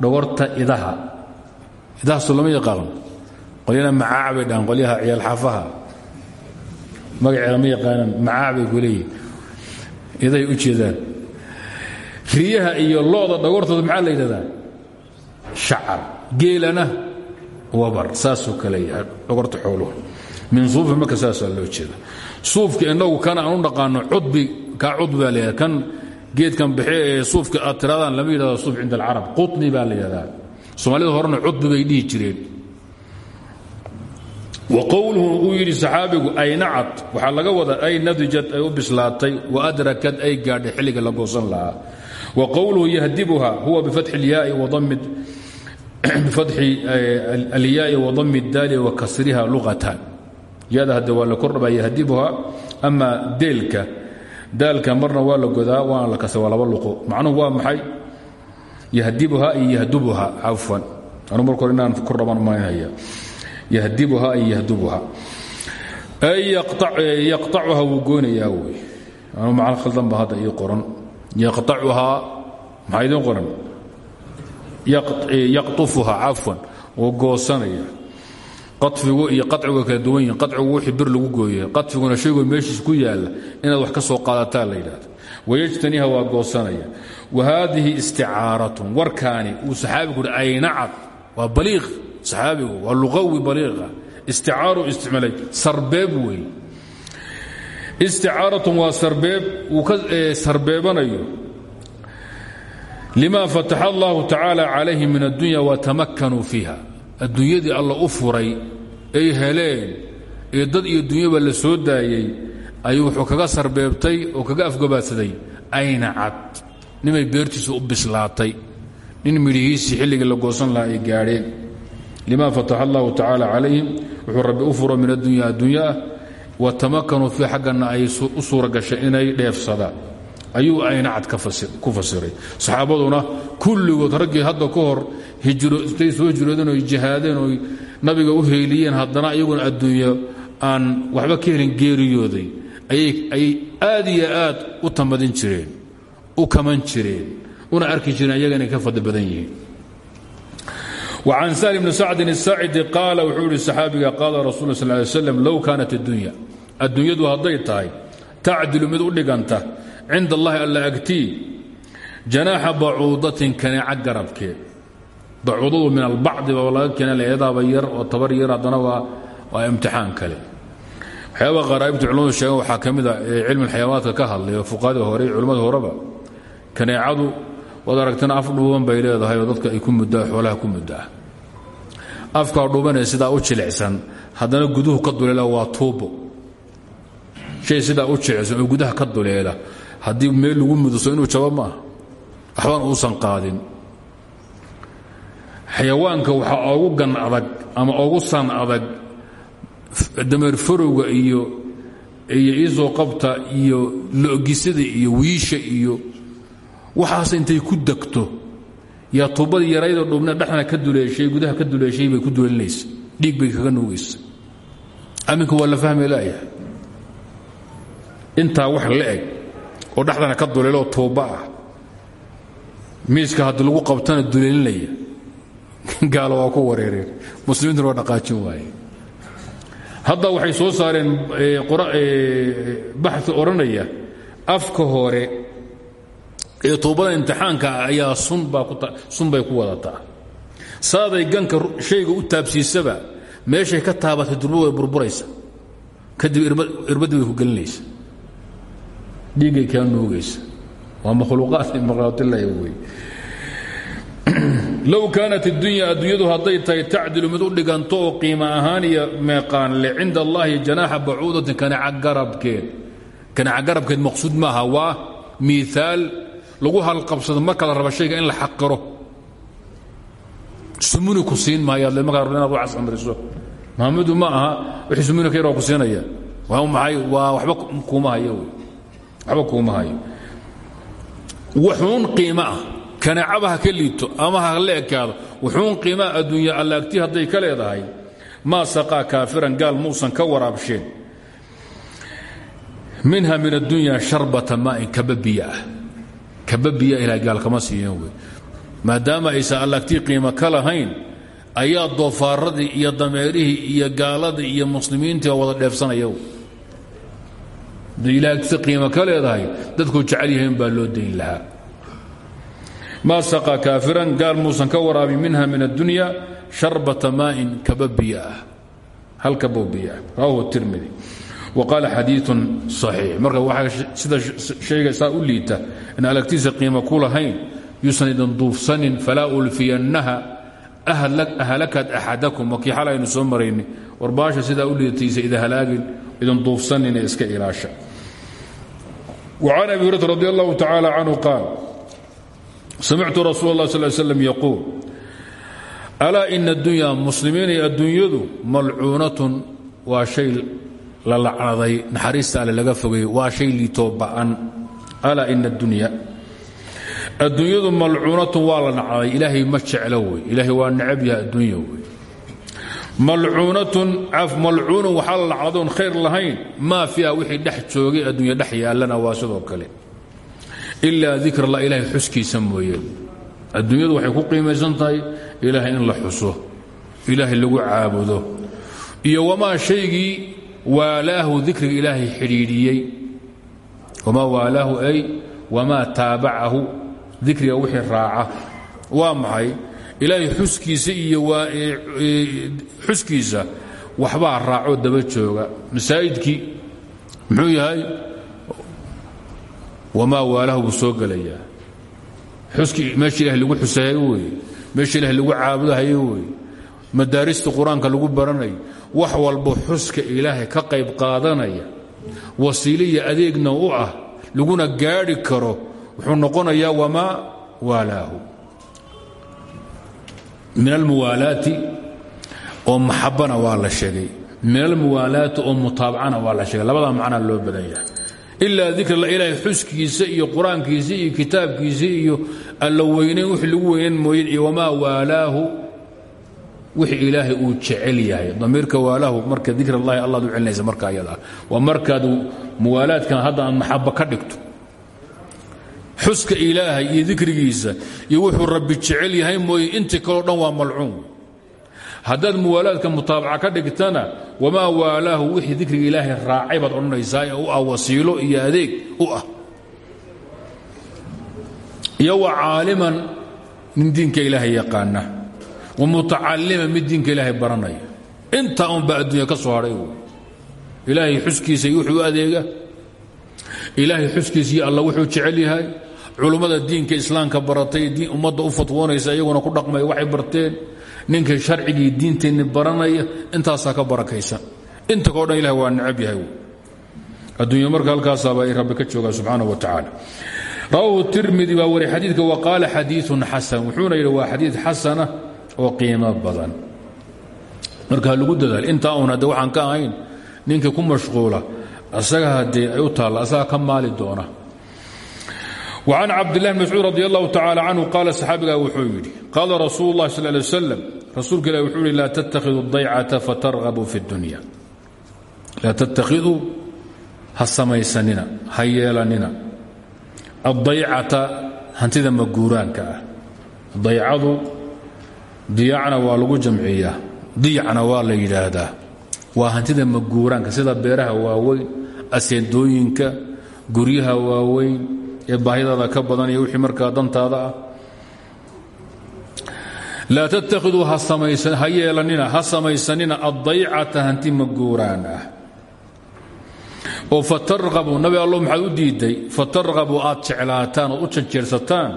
S1: dhogorta idaha. Idahaasu lama yaqaano. Qolyana macaac bay dhahaan qolyaha ciyaal xafaha. Magaceeda ma yaqaanaan macaac bay ku leeyihiin iday u jeedaan. Riyaha iyo lo'da dhogortooda maxaa la yidhahdaa? Shacar. Geelana saasoo kale dhogorta xooluhu. Min suufi marka saasaa loo jeeda. Suufka innagu kana aan u dhaqaano cudbi kaa cudbi baa la yidhahda kan geedkan bixe ee suufka aad tiradaan lama yidhahdo suuf cinda alcarab qutni baa la yidhahdaa soomaalida horena cudbi bay dhihi jireen. Wa qowluhu uu yidhi saxaabigu aynacad waxaa laga wadaa ay nadijad ay u bislaatay wa adrakad ay gaadhay xilliga la goosan lahaa. Wa qowluhu yahdibuha huwa bifatxi alyaai wadami bifatxi Eh, alyaai wadami daali wa kasriha luatan yada hadde waa la kordhabaya hadibuha ama deelka daalka marna waa la godaa waana la kasa waa laba luqo. Macnuhu waa maxay? Yahdibuha iyo yahdubuha cafwan. Anu marka hore inaan kordhaban umaynaya yahdibuha iyo yahdubuha ay yaqacuha eh, wuu goonayaa wey anu macno khaldan ba hadda ii qoran. Yaqacuhaa maxaa idiin qoran? Yaqطufuha cafwan wuu goosanaya. Qafigu iyo qacigu kala duwan yihiin qacigu wixii bir lagu gooye qaطfiguna shaygoo meeshiis ku yaalla inaad wax ka soo qaadataa la wayajtaniha waa goosanaya. Wa haadihi isticaaratun warkaani uu saxaabigu uhi aynacad. Waa baliiq saxaabigu waa luqawi baliiqa isticaaru isticmaalay sarbeeb wey isticaaratun waa sarbeeb lima fataxa allahu tacaala calayhi min addunya watamakkanuu fiiha. Adduunyadii alla u furay ay heleen ee dad iyo dunyaba la soo daayey ayuu wuxuu kaga sarbeebtay oo kaga afgabaadsaday ayna cad. Nimay beertiisu u bislaatay. Nin midhihiisii xilligii la goosan lahaa ay gaadheen. Lima fataxa allahu tacaala calayhim wuxuu rabbi u furo min addunya addunya ah wa tamakanuu fii xaggana ay u suura inay dheefsadaan ayuu aynacad ku fasiray saxaabaduna kulligood raggii hadda ka hor intay soo hijroodeen oy jihaadeen oy nabiga u heeliyeen haddana iyaguna adduunyo aan waxba ka helin geeriyooday ayay aad iyo aad u tamadin jireen u kaman jireen una arki jireen ayaga inay ka fadli badan yihiin وcan shl bn sacdin الsaacidi qaala wuxuu ihi saxaabiga qaala rasul sl ly slam low kaanat اdunya adduunyadu hadday tahay tacdilu mid u dhiganta cinda allahi alla agtii janaaxa bacuudatin kaneeca garabkeed bacuudadu min albacdi baa laga keena leedaaba yar oo tabar yar haddana waa imtixaan kale waxyaaba qaraa'ibta culamadu sheegen waxaa ka mida cilmi xayawaadka ka hadlay oo fuqahadii hore iyo culimmada horeba kaneecadu waad aragtana af dhuuban bay leedahay oo dadka ay ku muddaa xoolaha ku muddaa afkaa dhuubanee sidaa u jilicsan haddii meel lagu muduso inuu jabo maaha waxbana uusan qaadin. Xayawaanka waxaa ogu gan adag ama ogu san adag dameer farowga iyo iyo iisoo qabta iyo lo'gisada iyo wiisha iyo waxaas intay ku degto. Yaa tuubadii yaraydoo dhubna dhexna ka duleeshay gudaha ka duleeshay bay ku duleelinaysa dhiig bay kaga nuugaysa. Aminka waa la fahmi laayahay intaa wax la eg oo dhexdana ka duleeloo tuuba ah. Miiska haddii lagu qabtana duleelinaya. Gaalo waa ku wareereen muslimiintuna waa dhaqaajin waaye. Hadda waxay soo saareen baxi odhanaya afka hore ee tuubada imtixaanka ayaa sun bay ku wadataa. Saaday ganka shayga u taabsiisaba meeshay ka taabatay durba way burburaysa. Kadib irbaddi bay ku gelinaysa dhiiggay kaa nuugaysa? Waa makhluuqaad maqaatilahi wey low kaanat اdunya addunyadu hadday tahay tacdilu mid u dhiganto oo qiimo ahaan iyo meeqaan le cinda allahi janaaxa bacuudatin kanaca garabkeed kanaca garabkeed maqsuud maaha waa miiaal lagu halqabsado marka la raba shayga in la xaqiro. Sumuni ku siin maayaad le markaa inaad wax amriso mahamudu ma aha wixii sumuni ka yar waa ku siinaya waa waxba kuuma hayo waxba kuuma hayo. Wuxuun qiimo ah. Kanacaba ha ama ha la ekaado wuxuun qiimaa adduunya allaagti hadday ka leedahay maa kaafiran gaal muusan ka waraabsheen. Minha min addunya sharbata maain kaba biyo ah. Kaba biya ilahay gaal kama siiyan wey. Maadaama aysan allaagtii qiimo ka ayaa doofaaradii iyo dameerihii iyo gaaladii iyo muslimiintii wada dheefsanaya ilaagti qiimo ka leedahay dadku jecel yahayn baa loo dayn lahaa maa saqaa kaafiran gaal muusan ka waraabin minha min addunya sharbata maain kaba biyo ah hal kabo biyo rawahu tirmidi wa qaala xadiiun صaxiix marka waxaa sida shayga saa u liita in alagtiisa qiimo ku lahayn yuusan idin duufsanin ulfiyannaha ahlakad axadakum wakii xal aynu soo marayni warbaasha sidaa u liitaysa ida halaagin idin duufsanine iska ilaasha وcan abi hurata radi allahu tacala canhu qaal samictu rasuul اlah sal slm yaquul alaa ina اdunya muslimiinay adduunyadu malcuunatun waa shay la lacnaday naxariista alle laga fogay waa shay liitoo ba'an alaa ina اdunya adduunyadu malcuunatun waa la nacday ilaahay ma jeclo wey ilaahay waa necab yaha adduunya wey malcuunatun malcuunun waxaa la lacnadoon khayr lahayn. Maa fiiha wixii dhex joogay adduunya dhex yaallana waa sidoo kale. Ilaa dikr allah ilaahay xuskiisa mooye. Adduunyadu waxay ku qiimaysan tahay ilaahay in la xuso ilaahay lagu caabudo. Iyo wamaa shaygii waalaahu dikriga ilaahay xidhiidhiyey. Wamaa waalaahu ay wamaa taabacahu dikriga wixii raaca. Waa maxay ilaahay xuskiisa iyo xuskiisa waxbaa raacoo daba jooga. Masaajidkii muxuu yahay? Wamaa waalahu buu soo gelayaa. Xuskii meesha ilahay lagu xusahayo weeye meesha ilahay lagu caabudahayo weeye madaarista qur'aanka lagu baranayo wax walbo xuska ilaahay ka qayb qaadanaya wasiile iyo adeegna u ah laguna gaadhi karo wuxuu noqonayaa wamaa waalaahu min almuwaalaati oo maxabana waa la sheegay. Min almuwaalaati oo mutaabacana waa la sheegay. Labadaa macnaa loo badan yahay. Ilaa dikr ilaahay xuskiisa iyo qur'aankiisa iyo kitaabkiisa iyo alla weynayn wix lagu weynayn mooye iyo wamaa waalaahu. Wixii ilaahay uu jecel yahay. Damiirka waalaahu marka dikr allahi allaad u celinaysa marka ayada markaad muwaalaadkan hadda aad maxaba ka dhigto xuska ilaahay iyo dikrigiisa iyo wuxuu rabbi jecel yahay mooye intii kaleo dhan waa malcuun. Haddaad muwaalaadka mutaabaca ka dhigtana wamaa waalaahu wixii dikriga ilaahay raacay baad odhanaysaa ee u ah wasiilo u ah. Iyo wa caaliman nin diinka ilaahay yaqaana wa mutacalima mid diinka ilaahay baranaya. Intaa unbaa adduunya ka soo hadhay ilaahay xuskiisa iyo wuxuu adeega. Ilaahay xuskiisa iyo alla wuxuu jecel yahay culummada diinka islaamka baratay ummadda u fatwoonaysa iyaguna ku dhaqmaya waxay barteen ninka sharcigii diinteenni baranaya intaasaa ka barakaysan inta kao dhan waa necab yahay. Adduunya marka halkaasaaba ay rabbi ka joogaa subxaana wa tacaala. Rawahu tirmidi baa wari xadiidka wa qaala xadiiun xasan wuxuuna yidhi waa xadiid xasana oo qiimo badan. Marka ha lagu dadaal intaa un hadde waxaan ka ahayn ninkii ku mashquula asaga haddee ay u taalla asaga ka maali doona وعن cabdالله بن مسcuud رضي الله تaعالى عنه قاala صxaabiga wuxuu yidhi qaala rasuul الlah صلى اه عليه وسلم rasuulka ilah wuxuu hi laa تتakhiduu الضaycةa fatarغabuu في الdunya laa تتakhiduu ha samaysanina ha yeelanina الضaycata hantida maguuraanka ah daycadu diyacna waa lagu jamciyaa diyacna waa la yidhaahdaa waa hantida maguuraanka sida beeraha waaweyn aseendooyinka guryaha waaweyn ee baahidaada ka badan iyo wixii markaa dantaada ah. Laa tattakhiduu ha yeelanina ha samaysanina addaycata hanti maguuraan ah oo fatarqabuu nabi allo maxaad u diiday fatarqabuu aad jeclaataan oo u janjeersataan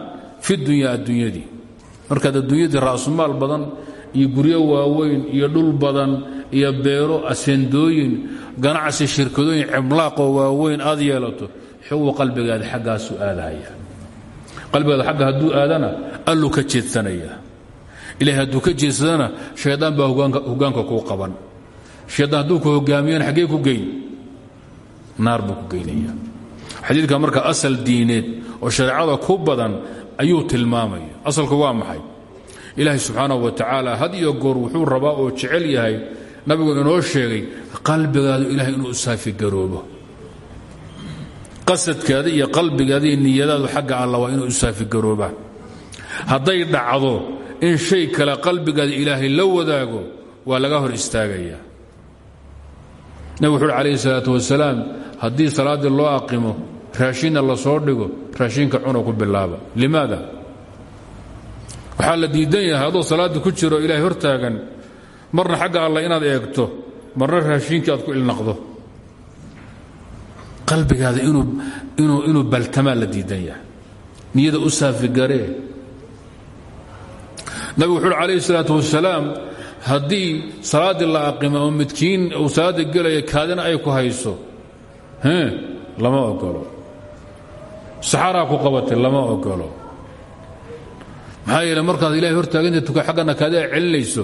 S1: fi dunyaa adduunyadii. Markaad adduunyadii ra'sumaal badan iyo guryo waaweyn iyo dhul badan iyo beero asendooyin ganacsi shirkadooyin cimlaaqoo waaweyn aad yeelato xogow qalbigaada xaggaasu aadahaya qalbigaada agga hadduu aadana alluu ka jeedsanaya. Ilahay hadduu ka jeedsadana shaydaan baa hogaanka kuu qaban. Shaydaan hadduu ku hogaamiyana xaggee ku geyn naar buu ku geynaya xadiidka marka asal diineed oo shareecada ku badan ayuu tilmaamaya. Asalku waa maxay? Ilaahay subxaanahu wa tacaala had iyo goor wuxuu rabaa oo jecel yahay. Nabigu inoo sheegay qalbigaadu ilahay inuu isaafigaroobo qasadkaada iyo qalbigaada iyo niyadaadu xagga alla waa inuu isaafigaroobaan hadday dhacdo in shay kale qalbigaada ilaahay la wadaago waa laga hor istaagaya. Nabig wuxu calayhi salaatu wasalaam haddii salaaddii loo aqimo raashinna la soo dhigo raashinka cuna ku bilaaba. Limaada? Waxaa la diidan yahay adoo salaaddii ku jiro ilaahay hortaagan marna xagga alla inaad eegto marna raashinkii aad ku ilnaqdo qalbigaada inuu baltamaa la diidan niyada u saafigaree nabigu wuxu uhi calayhi salaatu wasalaam haddii salaaddii la aqimo oo midkiin uu salaadda ay ku hayso lama ogolo saxaraa ku qabatay lama ogolo maxaa yeele markaad ilahay hortaaganta tuka xaggana kaadi ay celinayso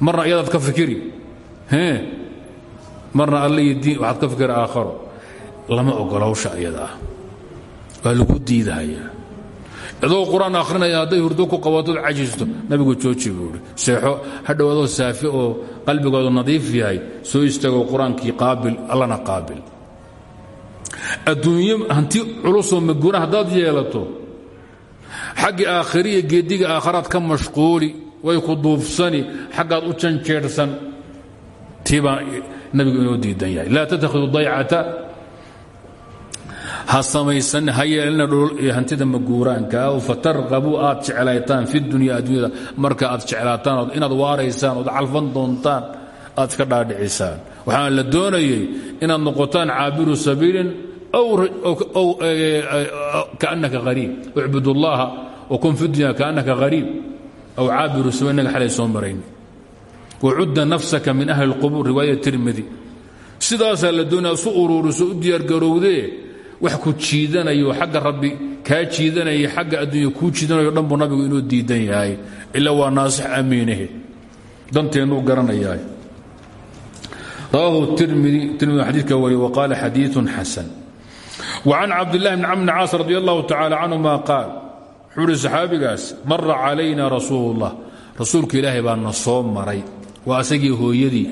S1: marna ka fikiri marna alle iyo diin waxaad ka fikiri aakharo lama ogolo hawsha iyada ah. Waa lagu diidahayaa adoo qur'aan akhrinaya hadday hurdo ku qabatood cajisto nabigu jooji buu ihi seexo hadhow adoo saafi oo qalbigoodu nadiif yahay soo istaagoo qur'aankii qaabil allana qaabil. Adduunyo hanti culusoo maguuna haddaad yeelato xaggii aakhiriya geediga aakharaad ka mashquuli way ku duufsani xaggaad u janjeerhsan tii baa nabigu inoo diidan yahay. Laa tattakhidu daycata ha samaysan ha yeelina hantida maguuraankaa fatarqabuu aad jeclaytaan fi dunya adduunyada. Marka aad jeclaataan inaad waaraysaan ood calfan doontaan aad iska dhaadhicisaan. Waxaana la doonayay inaad noqotaan caabiru sabiilin kaannaka hariib ucbud ullaha wakun fi dunya kaannaka hariib aw caabiru sabiil inaga marayn. Wacudda nafsaka min ahli اlqubuur riwaayada tirmidi sidaasaa la doonaya isu uruuriso u wax ku jiidanayo xagga rabbi kaa jiidanaya xagga adduunya kuu jiidanayo dhanbuu nabigu inuu diidan yahay. Ilaa waa naasix amiinahe danteennuu garanayaa rawaahu tirmid tirmidi xadiidka wariye wa qaala xadiiun xasan. Wacan cabdillahi bni camr bni caas radi allahu tacaala canhuma qaal wuxuu uhi saxaabigaas mara calayna rasuulu ullah rasuulka ilaahay baa soo maray. Waa asagii hooyadii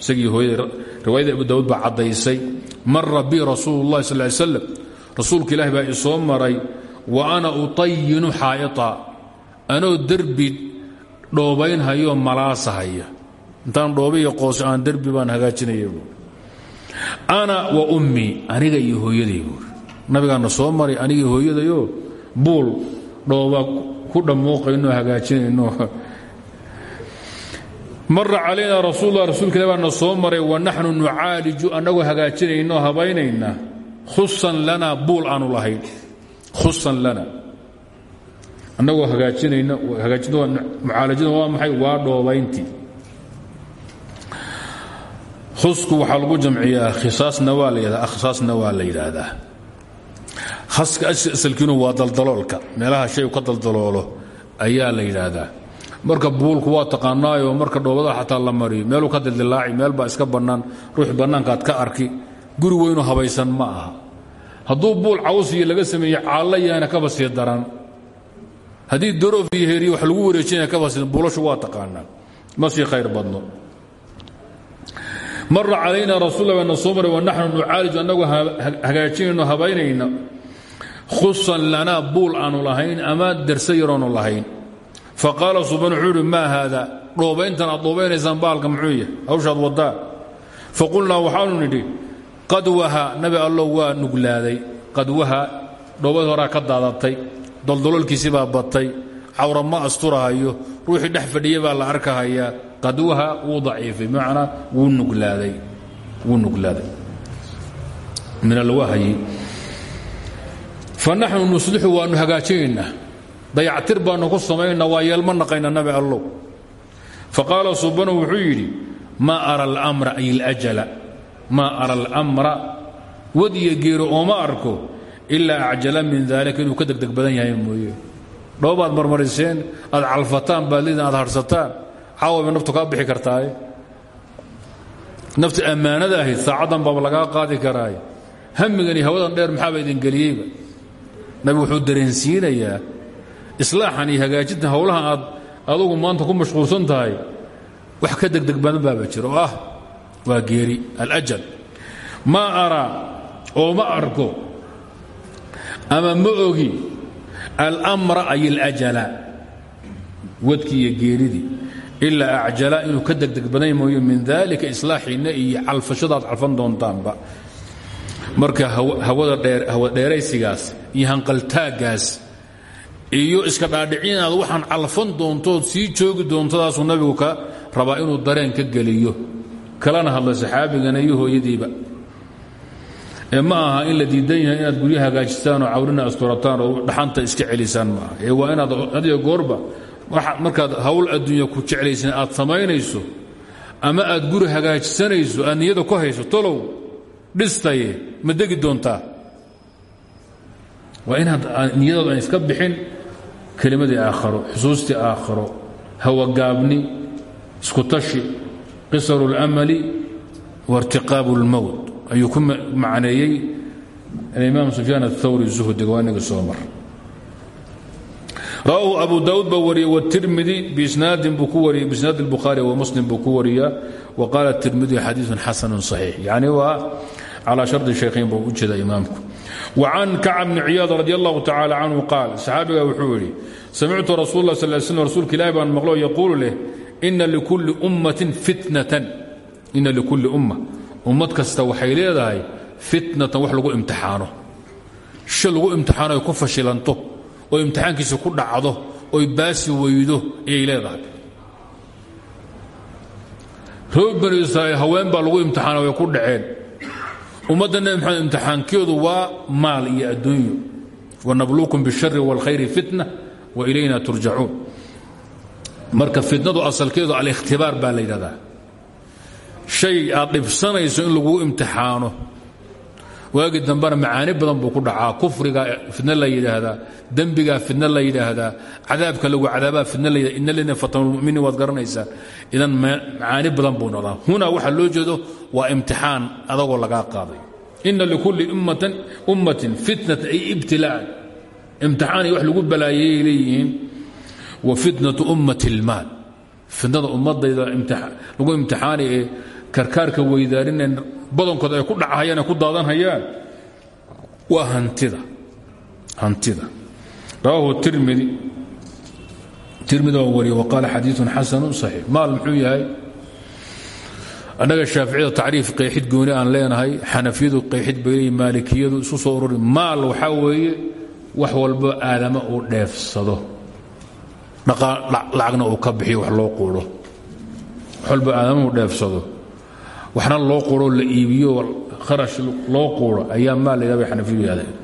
S1: isagii hooyadii riwaayadii abu dawud baa caddaysay mara bi rasuul اllahi sal slam rasuulka ilaahi baa isoo maray wa ana utayinu xaa'ia anoo derbi dhoobaynhayoo malaasahaya. Intaan dhooba iyo qoose aan derbi baan hagaajinaya buui ana wa ummii aniga iyo hooyaday buuri nabigaana soo maray aniga hooyadayoo buul dhooba ku dhammuuqayno hagaajinayno mara calayna rasuullah rasuulka ilah baana soo maray wa naxnu nucaaliju annagoo hagaajinayno habaynayna. Khusan lana buul aanu lahayn. Khusan lana. Annagoo hagaajinayna mucaalajada waa maxay? Waa dhoobayntii. Khusku waxaa lagu jamciyaa khisaasna waa la yidhahda akhsaasna waa la yidhaahdaa khaska asalkiinu waa daldaloolka. Meelaha shaygu ka daldaloolo ayaa la yidhaahdaa marka buulku waa taqaanaayo marka dhoobada xataa la mariyo meeluu ka dildilaaci meel baa iska bannaan ruux bannaankaad ka arki. Guri weynu habaysan ma aha. Hadduu buul cawsiyo laga sameeye caalla yahana kaba sii daran. Haddii daroof iyo heeriyo wax lagu wareejinaya kaba sii buulashu waa taqaanaa ma sii khayr badno. Mara calayna rasuul bana soo maray wanaxnu nucaaliju annagoo hagaajinayno habaynayna khusan lanaa buul aanu lahayn ama derse yaroonu lahayn faqaala suban wuxuu uhi maa haada? Dhoobayntan aad dhoobaynaysaan baalka muxuu yahay hawshaad wadaa faqulnaa waxaanu nidhi qad waha nabi allow waa nuglaaday. Qad waha dhoobadii horaa ka daadatay. Doldoloolkiisii baa batay. Cawra ma asturahayo ruuxii dhex fadhiya baa la arkahayaa. Qad waha wuu daciifay. Bimacnaa wuu nuglaaday. Wuu nuglaaday. Min alwahyi dayactir baanu ku samaynaa waa yeelma naqayna nabi allow faqaala subanu wuxuu yidhi maa ara almra ay اljala maa ara almra wad iyo geero ooma arko ilaa acjala min daalika inuu ka degdeg badan yahay mooye. Dhoobaad marmariseen aad calfataan baad lidin aad harhsataan caawabay naftu kaa bixi kartaaye nafta ammaanada ahayd saacaddan baaba lagaa qaadi karaaye hamigan iyo hawadan dheer maxaaba idin geliyeyba? Nabi wuxuu dareensiinayaa islaaxan iyo hagaajinta howlaha aad adugu maanta ku mashquulsan tahay wax ka degdeg badan baaba jira oo ah waa geeri alajal. Maa araa oo ma arko ama ma ogi almra ay اljala wadkii iyo geeridii ilaa acjala inuu ka degdeg badan mooyo min dalika islaaxiinna iyo calfashadaad calfan doontaanba. Marka hawa dheeraysigaas iyo hanqaltaaggaas iyo iska dhaadhicin inaad waxaan calfan doontood sii joogi doontadaasuu nabigu ka rabaa inuu dareen ka geliyo. Kalana hadla saxaabigana iyo hooyadiiba. Ee ma aha in la diidan yahay inaad guryo hagaajistaan oo cawrina asturataan oo dhaxanta iska celisaan maaha ee waa inaad hadiyo goorba markaad hawl adduunya ku jeclaysan aad samaynayso ama aad guri hagaajisanayso aad niyada ku hayso tolow dhistaye ma degi doontaa? Waa inaad niyadooda aan iska bixin kelimadii aakharo xusuustii aakharo hawagaabni isku tashi qisaru اlamali waاrtiqaabu اlmowt ayuu ku macneeyey alimaam sufyaan aلthawri zuhdiga waa inaga soo mar rawaahu abu daud baa wariyey wاtirmidi biisnaadin buu ku wariyey biisnaad اlbukhaari wamuslim buu ku wariyaa wa qaala tirmidi xadiiثu xasanu صaxiix yani waa calى shardi shaykhayn buu u jeeda imaamku وcan kacb bni ciyaad radi allahu tacala canhu qaal saxaabiga wuxuu yidhi samictu sal slm rasuulka ilahi baan maqlo yaquulu leh ina likulli ummatin fitnatan. Ina likulli umma. Ummad kasta waxay leedahay fitnatan wax lagu imtixaano. Shay lagu imtixaano ay ku fashilanto oo imtixaankiisa ku dhacdo oy baasi weydo ayay leedahay. Reer banu israa'iil haween baa lagu imtixaana way ku dhaceen ummadda nebi maxamed imtixaankeedu waa maal iyo adduunyo. Wanabluukum bishari wاlkhayri fitna wa ilayna turjacuun marka fitnadu asalkeedu alikhtibaar baa la yidhahdaa. Shay aad dhibsanayso in laguu imtixaano waagii dambena macaani badan buu ku dhacaa. Kufrigaa fidna la yidhaahdaa dembigaa fidna la yidhaahdaa cadaabka lagu cadaabaa fidna la yidhahda ina lina fatanulmuminiin waad garanaysaa idan macaani badan buu noqdaa. Hunaa waxaa loo jeedo waa imtixaan adagoo lagaa qaaday. Ina likulli ummatin fitnata ay ibtilaa'an imtixaan iyo wax lagu balaayayay leeyihiin. Wa fitnatu ummati اlmaal fitnada ummadayda lagu imtixaani ee karkaarka badankood ay ku dhachayaan ku daadanhayaan. Waa hantida. Hantida. Rawaahu tirmidi tirmidi waa wariye waqaala xadiiثun xasanu صaxiix maal muxuu yahay? Annaga shaaficiyada tacriif qeexid gooni aan leenahay xanafiyadu qeexid bay leeyihiin maalikiyadu isu soo ururi. Maal waxaa weeye wax walbo aadama uu dheefsado. Lacagna uu ka bixiyo wax loo quudho wax walbo aadama uu dheefsado waxna loo quudhoo la iibiyo kharash loo quudho ayaa maal la yidhah bay xanafiyu yidhahdeen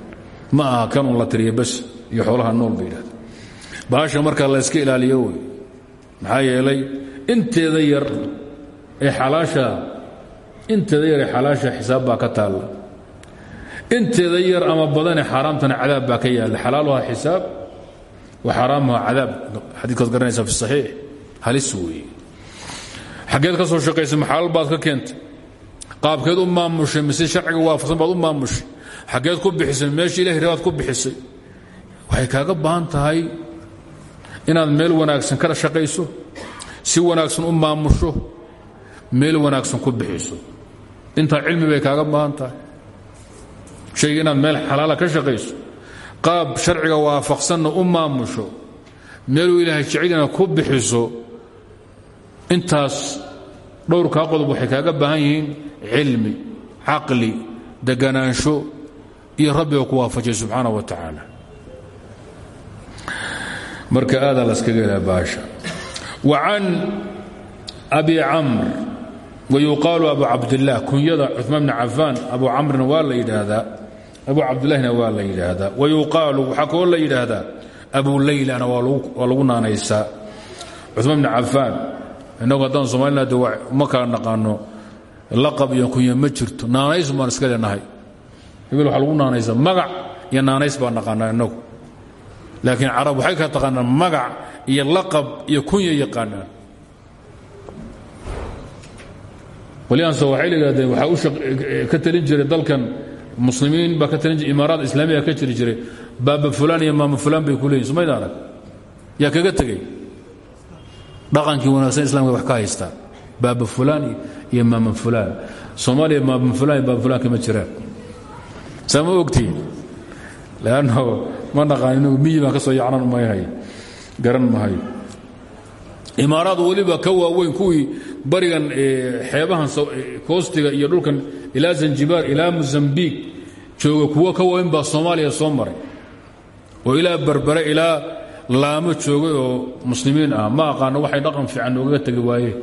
S1: ma aha la tiriya bas iyo xoolaha nool bay baasha markaa la yska ilaaliyo wey maxaa inteeda yar ee xalaasha inteeda yar xalaasha xisaab baa ka taalla. Inteeda yar ama badanee xaaraamtana cadaab baa ka yaalla. Xalaaluha xisaab wa xaaraamuha cadaab. Xadiidkaad garanaysaa fi saxiix halis weeye xaggeed ka soo shaqaysay maxalal baad ka keentay? Qaabkeed u maamushay mise sharciga waafaqsan baad u maamushay? Xaggeed ku bixisay meesha ilahay rabaad ku bixisay? Waxay kaaga baahan inaad meel wanaagsan ka shaqayso si wanaagsan u maamusho meel wanaagsan ku bixiso intaa cilmi bay kaaga baahan tahay. Meel xalaala ka shaqayso qaab sharciga waafaqsanna u maamusho meeluu ilaahay jecelina ku bixiso intaas dhowrkaa qodob waxay kaaga baahan yihiin cilmi caqli deganaansho iyo rabbiga ku waafajay subxaana wa tacaala. Marka aadaa laskaga helaa baasha. Wa can abi camr wayuqaalu abu cabdillaah kunyada cumaan bni cafaan abu camrina waa la yidhaahdaa abu cabdillahina waa la yidhaahdaa wayuqaalu waxaa kaloo la yidhaahdaa abu laylana waa lagu naanaysaa. Cumaan bni cafaan innagu haddaan somalina de ma kala naqaano laqab iyo kunya ma jirto. Naanays baan iska leenahay. Hebel waxaa lagu naanaysaa magac iyo naanays baan naqaanaa innagu. Laakiin carab waxay kala taqaanaan magac iyo laqab iyo kunya yaqaanaan. Qolyahanse waxay layihahdeen waxaa ka talin jiray dalkan muslimiin baa ka talin jiray imaaraad islaamiya ka jiri jiray. Baaba fulaan iyo maama fulaan bay ku leeyihiin sumayda arag yaa kaga tegey dhaqankii wanaagsan islamka wax ka haystaa baaba fulaan iyo maama fulaan. Soomaaliya maama fulaan iyo baaba fulaan kama jiraan. Saa ma ogtihin leanno ma ka soo yacnan mayhay garan mahayo imaaraad weliba ka waaweyn kuwii barigan xeebahan koostiga iyo dhulkan ilaa zanjibaar ilaa mosambiq jooga kuwo ka waaweyn baa soomaaliya soo oo ilaa berbere ilaa laamo joogay oo muslimiin ah. Ma aqaano waxay dhaqan fiican noogaga tegi waayeen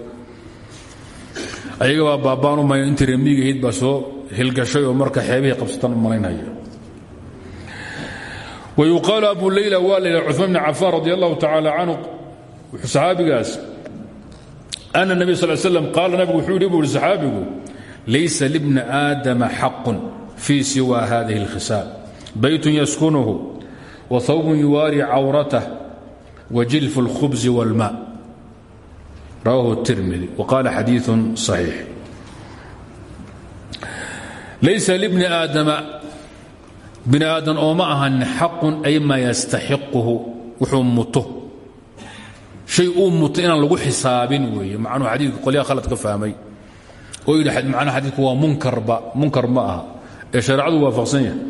S1: ayaga baa baabaan u maya intii remiigahayd baa soo hilgashay oo marka xeebihii qabsataan u malaynaya. Wayuqaalu abu leyla waa la yidhaha cuثmaan bn cafaan radi allahu tacaala canhu saxaabigaas ana nebi sal slam laysa libni aadama xaqun fii siwa hadihi اlkhisaal baytun yaskunuhu wahawbun yuwaari cawratah wajilfu اlkhubzi wاlma rawahu الtirmidi wqaala xadiiثu صaxiix laysa libni aadama bini aadan ooma ahan xaqun ay maa yastaxiquhu wuxuu muto shay uu muto inaan lagu xisaabin weeye macnuhu xadiidku qolyaha khalad ka fahmay oo yidhi macnaha xadiidku waa munkarba munkar ma aha ee shareecadu waafaqsan yahay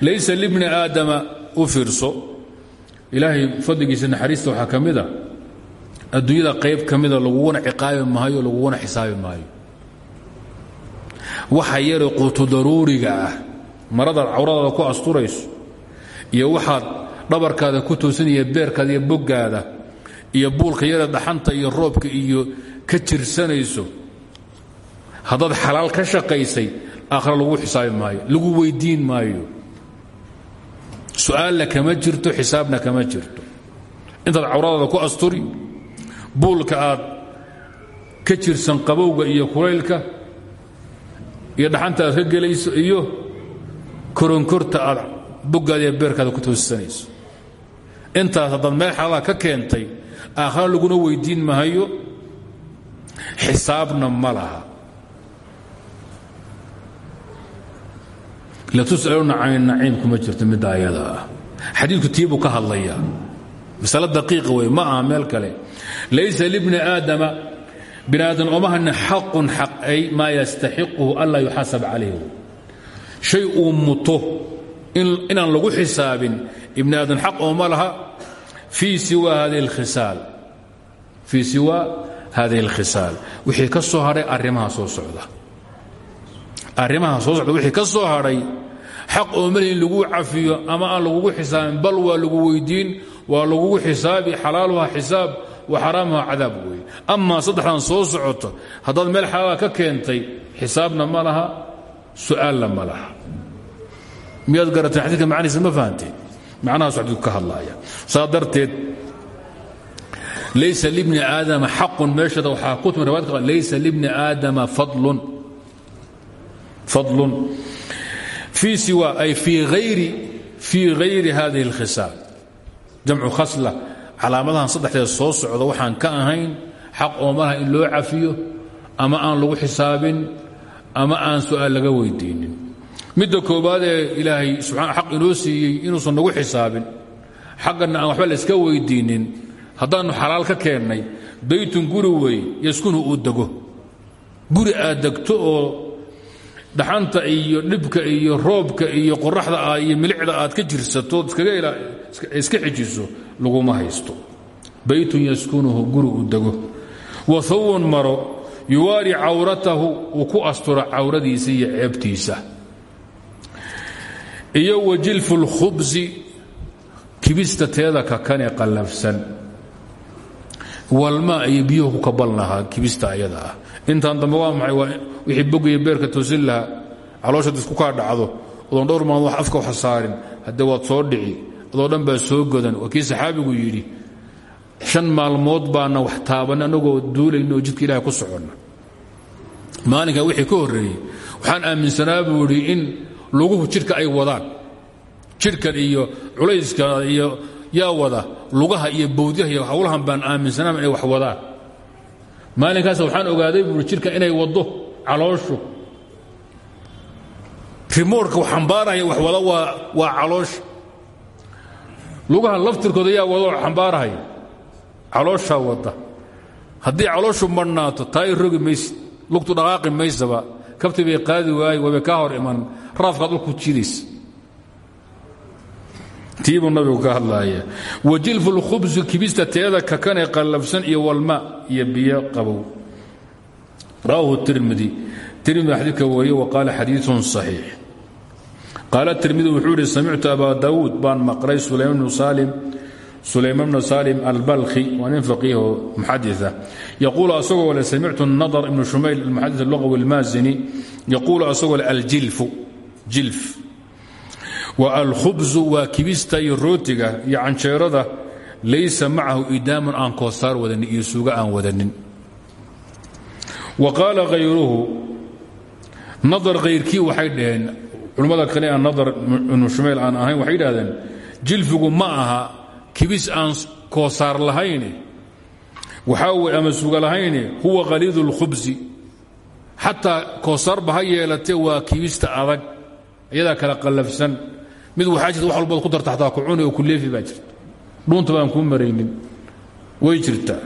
S1: laysa libni aadama u fiirso. Ilaahay fadligiisa naxariista waxaa ka mida adduunyada qayb ka mida laguguna ciqaabi maayo laguguna xisaabi maayo. Waxa yare quutu daruuriga ah maradaad cawradaada ku asturayso iyo waxaad dhabarkaada ku toosanaya beerkaada iyo boggaada iyo buulka yare dhaxanta iyo roobka iyo ka jirsanayso haddaad xalaal ka shaqaysay aakhra lagu xisaabi maayo lagu weyddiin maayo su'aalna kama jirto xisaabna kama jirto. Intaad cawradaada ku asturi buulka aad ka jirsan qabowga iyo kulaylka iyo dhaxanta aad ka gelayso iyo koronkorta aad boggaada iyo beerkaada ku toosisanayso intaas haddaad meel xalaala ka keentay aakhra laguna weyddiin mahayo xisaabna ma laha latus'aluna can naciim kuma jirto midda ayada ah. Xadiidku ka hadlayaa. Masale daqiiqa wey ma aha kale. Laysa libni aadama bini aadan omahana xaqun xaq ay maa yastaxiquhu anlaa yuxaasab calayh shay uu muto inaan lagu xisaabin ibni aadan xaq ooma laha fii siwa hadihi اlkhisaal fii siwa hadihi اlkhisaal wixii ka soo hadhay arrimaha soo socda arrimaha soo socda wixii ka soo hadhay xaq oomale in laguu cafiyo ama aan lagugu xisaabin bal waa lagu weyddiin waa lagugu xisaabi xalaaluha xisaab wa xaraamuha cadaab weeye. Amaa saddexdan soo socoto haddaad meel xalaala ka keentay xisaabna ma laha su'aalna ma laha. Miyaad garateen xadiidka macnihiisa ma fahanteen. Macnahaas xadiidku ka hadlaaya saa darteed laysa libni aadama xaqun meeshada waxaa ku timi riwaayadka laysa libni aadama fadlun fii hayri hadihi اlkhisaal jamcu khasla calaamadahan saddexdeed soo socda waxaan ka ahayn xaq oomalaha in loo cafiyo ama aan lagu xisaabin ama aan su'aal laga weydiinin midda koowaad ee ilaahay subxana xaq inoo siiyey inuusan nagu xisaabin xagganna aan waxba layska weydiinnin haddaannu xalaal ka keennay baytun guri wey yaskunu uu dego guri aad degto oo dhaxanta iyo dhibka iyo roobka iyo qoraxda ah iyo milicda aad ka jirsato iska xijiso laguma haysto. Baytun yaskunuhu guri uu dego. Wa hawun maro yuwaari cawratahu uu ku asturo cawradiisa iyo ceebtiisa. Iyo wa jilfu اlkhubsi kibista teeda kakanee qallafsan. Walmaa iyo biyuhu ku kaban lahaa kibista ayada ah intaan dambe waa maxay? Waa wixii bogaya beerka toosin lahaa. Calooshaad isku kaa dhacdo. Odan dhowr maalmood wax afka waxa saarin. Haddee waad soo dhici adoo dhan baa soo godan. Waa kii saxaabigu yidhi shan maalmood baana wax taaban anagoo duulayna jidka ilahay ku soconna. Maalinka wixii ka horreeyey waxaan aaminsanaa buu in luguhu jidhka ay wadaan. Jidhkan iyo culayska iyo yaa wada lugaha iyo bawdyaha iyo hawlahan baan aaminsanaa inay wax wadaan maalinkaas waxaan ogaaday buui jidhka inay waddo calooshu. Rimoorka xambaaraya wax wada waa caloosha. Lugaha laftirkooda yaa wado xambaarahaya calooshaa wadda. Haddii calooshu marhnaato taa i rogi maysid lugtu dhaqaaqi maysaba kabti bay qaadi waaye wabay kaa hor iman. Raafkaad dhulku jidaysa tiibuu nabigu ka hadlaaya wajilfu lkhubsi kibista teeda kakanee qallafsan iyo walma iyo biyo qabow. Rawahu tirmidi. Tirmidi xadiidka weeye wa qaala xadiiun صaxiix qaala tirmidi wuxuu ihi samictu aba daawuud baan maqlay sulayman bnu salim albalkhi. Waa nin faqiiho muxadia yaquulu asagoo le samictu nadr ibnu shumayl almuxadis allugawi almaazini. Yaquulu asagoo le aljilfu. Jilf wa alkhubsu waa kibista iyo rootiga iyo canjeerada. Laysa macahu idaamun aan koosaar wadanin iyo suuga aan wadanin. Wa qaala hayruhu nadar hayrkii waxay dhaheen culimmada kale aan nadar ibnu shumayl aan ahayn waxay yidhahdeen jilfigu ma aha kibis aan koosaar lahayne waxaa weye ama suga lahayne huwa khaliidu اlkhubsi xataa koosaarba ha yeelatee waa kibista adag iyadaa kala qallafsan mid waxaa jirta wax walbaad ku darta xataa kucuni oo kuleefi baa jirta. Dhuunta baan kuu maraynin. Way jirtaa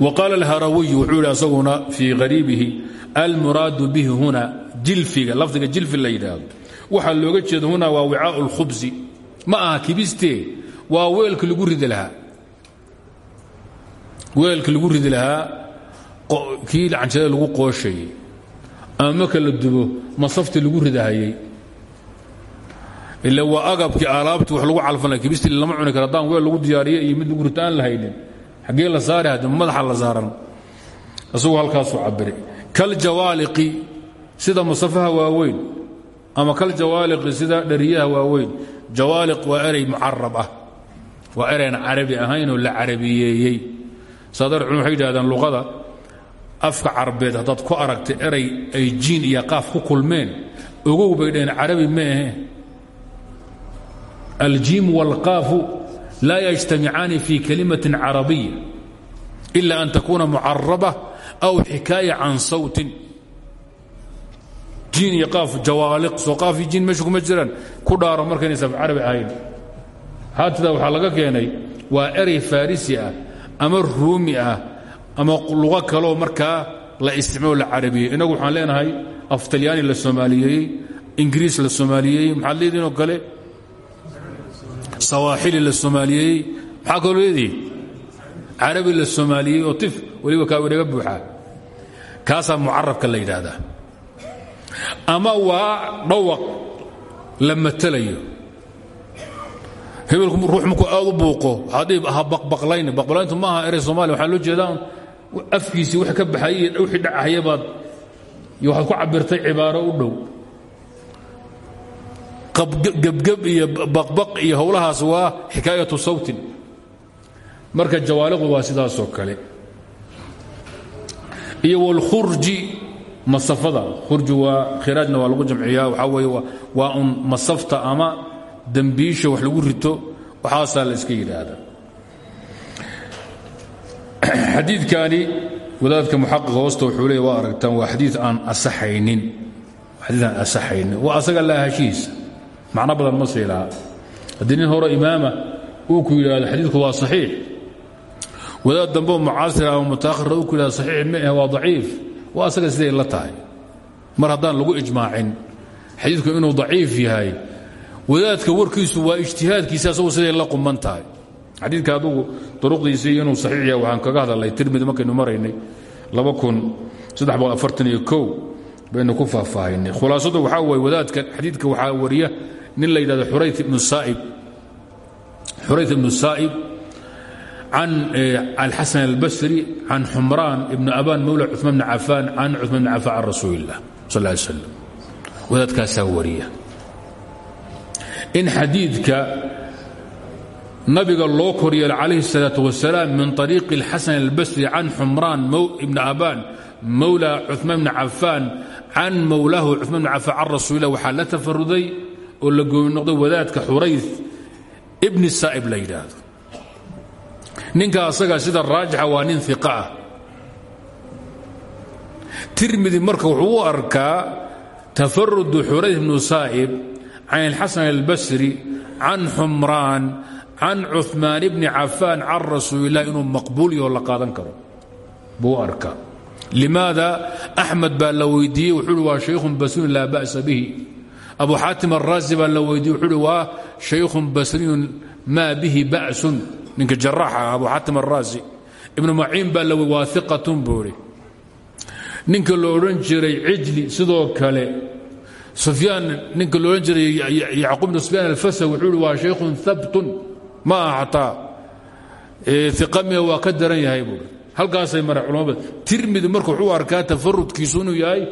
S1: wa qaala alharawiy wuxuu yidhi asaguna fii hariibihi almuraadu bihi huna jilfiga lafdiga jilfi la yidhaahdo. Looga jeeda huna waa wicaau اlkhubsi ma aha kibistee waa lagu ridi lahaa. Weelka lagu ridi lahaa kii canjada lagu qooshayey ama la dubo masafti lagu ridahayey ila waa agabkii alaabti wax lagu calfanay kibistii lama cuni karo haddaan weel lagu diyaariye iyo mid lagu rito aan la haynin. La saari haddi madaxa la saaran. Isagoo halkaasuu cabiray kaljawaaliqi sida masafaha waaweyn ama kaljawaaliqi sida dhariyaha waaweyn jawaaliq waa erey mucarab ah waa ereyna carabi la carabiyeeyey. Saadar culum waxay yidhahdeen luqada afka carbeed haddaad ku aragtay erey ay jiin iyo qaaf ku kulmeen ogow bay dhaheen ma ahe aljiim wاlqaafu laa yجtamicaani fi kalimaة carabiya إila an takuna mucaraba aw xikaaya can sawtin jiin iyo qaaf jawaaliq soo qaaf iyo jiin meesha kuma jiraan ku dhaaro markaynaysan carabi ahayn haatidaa waxaa laga keenay waa erey farisi ah ama ruumi ah ama luqo kaloo markaa la isticmaalo la carabiyey inagu waxaan leenahay af talyaani la soomaaliyeeyey ingiriis la soomaaliyeeyey maxaad leedihin oo kale sawaaxili la soomaaliyeeyey maxaa kaloo leedihi carabi la soomaaliyey oo tif weliba kaa inaga buuxaa kaasaa mucarabka la yidhaahdaa ama waa dhawaq la matelayo hebelku ruux markuu aad u buuqo dhihi ha baqbaqlayni baqbaqlayntu ma aha erey soomaaliya waxaa loo jeedaa afkiisii wax ka baxayay iyo wixii dhacahaya baad iyo waxaad ku cabirtay cibaaro u dhow gebgeb iyo baqbaq iyo howlahaas waa xikaayatu sawtin. Marka jawaaliqdu waa sidaasoo kale. Iyo wاlkhurji masafada. Khurji waa khiraajna waa lagu jamciyaa. Waxaa weeye waa masafta ama dembiisha wax lagu rito. Waxaasaa la iska yidhaahda xadiidkani wadaadka muxaqiqa hoosta wuxuu leey waa aragtaan waa aan asaxaynin. Waa asaga laahashihiisa macno badan ma sii laha haddii nin hore imaama uu ku yidhaahdo xadiidku waa saxiix wadaad dambeo mucaasira ama mutaakhira uu ku yidhahdo saxiix ma ah waa daciif waa asaga siday la tahay. Mar haddaan lagu ijmaacin xadiidku inuu daciif yahay wadaadka warkiisu waa ijtihaadkiisa asagu siday la quman tahay. Xadiidka adugu duruqdiisii inuu saxiix yahay waxaan kaga hadalnay tirmidi markaynu maraynay baynu ku faahfaahinay khulaasadu waxaa weye wadaadka xadiidka waxaa wariya nin la yidhahdo xurayt ibnu saa'ib xurayt ibnu saa'ib can alxasan albasri can xumraan ibni abaan mawla cuثmaan bni cafaan can cuثmaan bni cafaan can rasuuli illah sal ly slam wadaadkaasaa wariya in xadiidka nabiga loo koryeelo calayhi الsalaaة wasalaam min طariiqi اlxasan اlbasri can xumraan ibni abaan mowla cuثmaan bni cafaan can mowlaahu cuثmaan bni cafaan can rasuulilah waxaa la tafaruday oo la goobi noqday wadaadka xurayf ibni saa'ib la yidhaahdo. Ninka asaga sida raajixa waa nin iqa ah. Marka wuxuu u arkaa tafarudu xurayf ibnu saa'ib can ilxasan albasri can xumraan can cuثmaan ibni cafaan can rasuulilah inuu maqbuuliyo la qaadan karo. Buu arkaa. Limaada axmed baa la weydiiyey wuxuu uhi waa shaykhun abu xaatim araazi baa la weydiiyey wuxuu shaykhun basriyun maa bihi ba'sun. Ninka jaraaxa abu xaatim araazi ibnu maciin baa la wey waa iqatun ninka la odhan jiray kale. Sufyaan ninka la odhan jiray yacquub bnu sufyaan shaykhun habtun ma aha xataa iqamiga waa ka daran yahay buui halkaasay mara culamada tirmidi marka wuxuu arkaa tafarudkiisu inuu yahay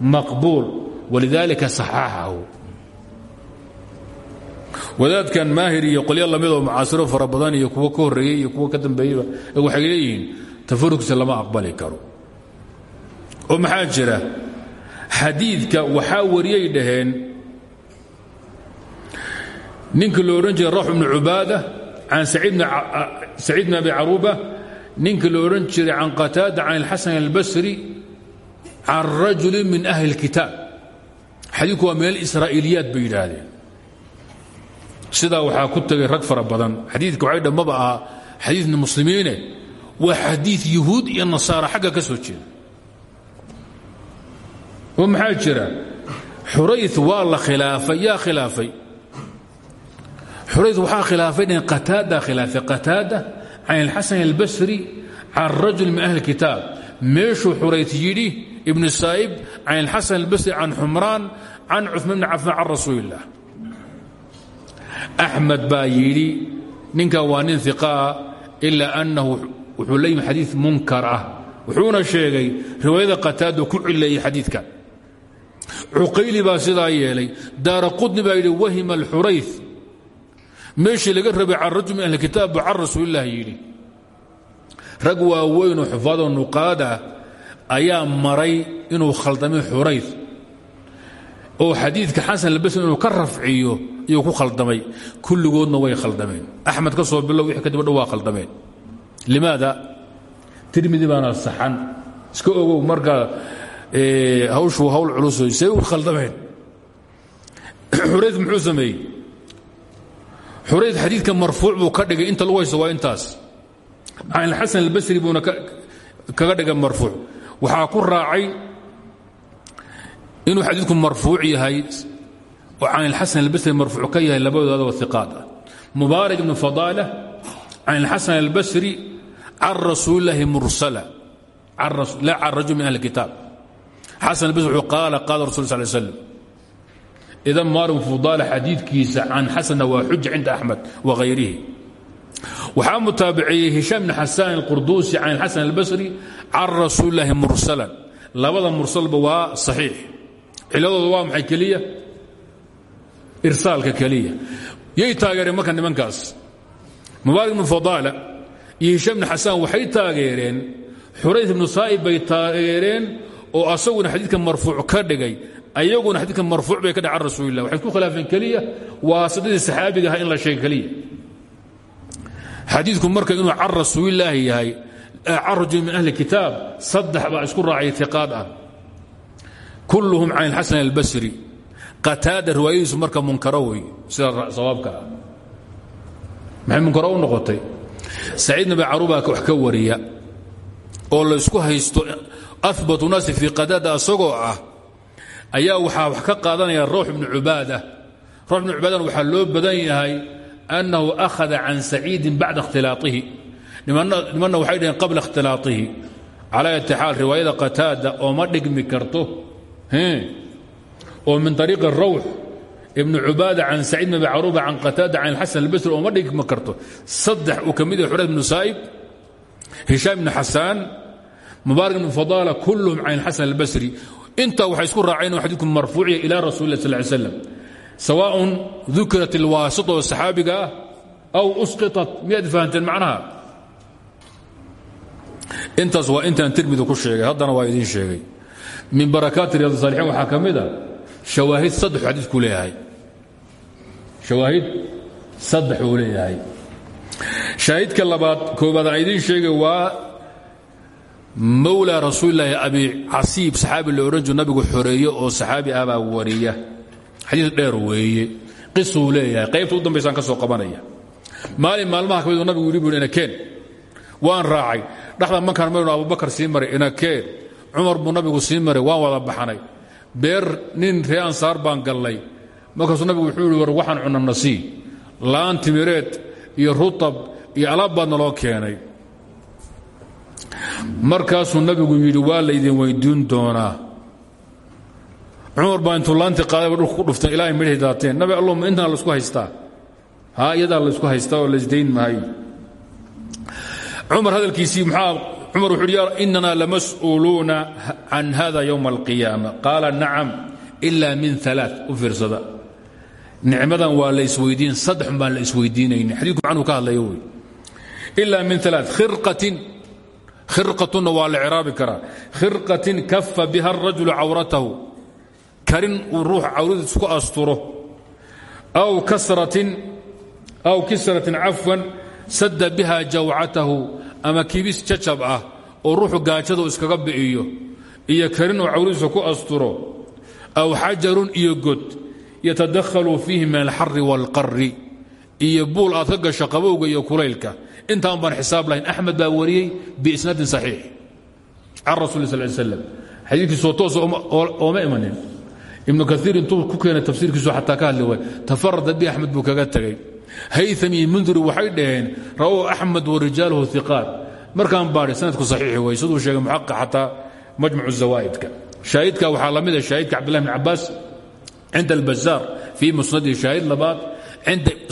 S1: maqbuul walidaalika saxaaxahu wadaadkan maahir iyo qolyo lamidoo mucaasiro fara badan iyo kuwo ka horreeyey iyo kuwo ka dambeeyeyba waxay leeyihiin tafarukiisa lama aqbali karo oo maxaa jira xadiidka waxaa wariyay dhaheen ninkii lo odhan jiray rax bnu cubaada can saciid bn abi caruuba ninkii lo odhan jiray can qataada can اlxasan albasri can rajuli min ahli اlkitaab xadiidku waa meel israa'iiliyaad bay yidhaahdeen. Sidaa waxaa ku tegay rag fara badan. Xadiidka waxay dhammaba aha xadiidna muslimiine waa xadiid yuhuud iyo nasaara xagga ka jeeda. Oo maxaa jira? Xuray waa la khilaafay yaa khilaafay. Xuray waxaa khilaafay dhn qataada khilaafay. Qataada can اlxasan اlbasri can rajul min ahli kitaab. Meeshuu xurayt yidhi ibnu saa'ib can اlxasan اlbasri can xumraan can cuثmaan bni cafaan can rasuuli اllah axmed baa yidhi ninkan waa nin iqaa ilaa annahu wuxuu la yimi xadiid munkar ah wuxuuna sheegay riwaayada qataada ku cileeyey xadiidkan cuqayli baa sidaa yeelay daara qudni baa yidhi wahima alxuray meeshii laga rabay can rajul min ahli kitaab buu can rasuulilah yidhi rag waaweynoo xufaadoo nuqaada ayaa maray inuu khaldamay xuray oo xadiidka xasan albasri inuu ka rafciyo iyuu ku khaldamay. Kulligoodna way khaldameen. Axmed ka soo bilow wixii kadib dhan khaldameen. Limaada? Tirmidi baana saxan iska ogow markaa hawshu hawl culusoy say u khaldameen. Xurayd muxuu sameeyey? Xurayd xadiidka buu ka dhigay. Inta lagu hayso waa intaas. Xasan albasri buuna kaga dhigay marfuuc waxaa ku raacay inuu xadiidku marfuuc yahay oo can ilxasan albasri marfuuc ka yahay labadoodaba iqaad ah mubaarak ibnu fadaala can ilxasan albasri can rasuulillaahi mursala la can rajul min ahli kitaab. Xasan albasri wuxuu qaala qaala rasul sal slam idan mubaarak fadaala xadiidkiisa can xasanna waa xuja cinda axmed wahayrihi waxaa mutaabiceeyey hishaam bn xasaan alqurduusi can ilxasan albasri can rasuulillaahi mursalan. Labada mursalba waa saxiix. Ciladooda waa maxay keliya? Irsaalka keliya. Yay taageereen marka nimankaas. Mubaarak ibnu fadaala iyo hishaam bni xasaan waxay taageereen. Xurays ibnu saa'ib bay taageereen oo asaguna xadiidka marfuuc ka dhigay. Ayaguna xadiidka marfuuc bay ka dhig can rasuulilah waxay isku khilaafeen keliya. Waa aha in la sheega xadiidku marka inuu can rasuulilaahi yahay can rajul min ahli kitaab saddex baa isku raacay iqaad ah. Kulluhum can ilxasan albasri. Qataada riwaayadiisu marka munkaro wey sida sawaabka ah. Maxay munkaro u noqotay? Saciid nabi carubaa wax ka wariya oo laysku haysto abatu naasi fii qataada asagoo ah ayaa waxaa wax ka qaadanaya rawx ibnu cubaada. Rawx ibnu cubaadana waxaa loo badan yahay annahu akhada can saciidin bacda ikhtilaaihi nimanna waxay dhaheen qabla ikhtilaaihi calaa itixaal riwaayada qataada oo ma dhigmi karto oo min ariiqi rawx ibnu cubaada can saciid bn abi caruba can qataada can alxasan albasri oo ma dhigmi karto saddex uu ka mid yahay xurayd bnu saa'ib hishaam ibnu xasaan mubaarak ibnu fadaala kulluhum can alxasan albasri intaa waxay isku raaceen oo xadiidku marfuuciya ilaa rasuli lah sal ly slam sawaaءun dukirat اlwaasita oo saxaabiga ah aw usqiطat miyaad fahanteen macnaha intaas waa intaan tirmidi ku sheegay haddana waa idiin sheegay min barakaati riyad saalixiin waxaa ka mid a shawaahid saddex xadiidku leeyahay shawaahid saddex uu leeyahay shaahidka labaad koobaad aan idiin sheegay waa mawlaa rasuulilaahi abi casiib saxaabi la odhan jiro nabigu xoreeye oo saxaabi ah baa wariya xadiid dheer weeye. Qisuu leeyahay. Qaybta u dambaysaan ka soo qabanaya. Maalin maalmaha ka mid nabigu yidhi buu inakeen waan raacay. Dhexda markaan marayno abubakar sii maray. Inakeen cumar buu nabigu sii maray. Waan wada baxanay beer nin ree ansaar baan gallay. Markaasuu nabigu wuxuu yidhi war waxaan cunna laan timireed iyo rutab iyo alaab baad naloo keenay. Markaasuu nabigu yidhi waa laydin weydiin doonaa cumar baa intuu laantii qaadayba dhulka ku dhufteen ilaahay midhay daateen. Nabi allahuma intana laysku haystaa? Haa iyadaa laysku haystaa oo laysdayn maayo. Cumar hadalkiisii maxaa cumar wuxuu yidhi inana lamas'uuluuna can hada yowma alqiyaama. Qaala nacam ila min alaa u fiirsada. Nicmadan waa la isweydiin saddexun baan la isweydiinayni xadiidku macnuu ka hadlaya wey. Min alaa khirqatin khirqatunna waa la ciraabi khirqatin kafa biha arajulu cawratahu karin uu ruux cawradiis ku asturo aw kasratin aw kisratin cafwan sadda biha jawcatahu ama kibis jacab ah oo ruuxu gaajadu iskaga bi'iyo iyo karin uu cawradiisa ku asturo aw xajarun iyo god yatadakhalu fiihi min alxari wاlqari iyo buul aad ka gasho qabowga iyo kulaylka. Intaan baan xisaab lahayn axmed baa wariyey biisnaadin saxiix. Can rasul sal slam xadiikiisoo toos ooma imanin ibnu kaiir intuu ku keenay tafsiirkiisu xataa ka hadli waay bi axmed buu kaga tegey hayam iyo waxay dhaheen rawahu axmed warijaaluhu iqaat markaan baadhi sanadku saxiixi wey siduu sheegay muxaqaq xataa majmuc zawaa'idka. Shaahidka waxaa la mida shaahidka cabdillahi bn cabaas cinda albazaar fii musnadihi shaahid labaad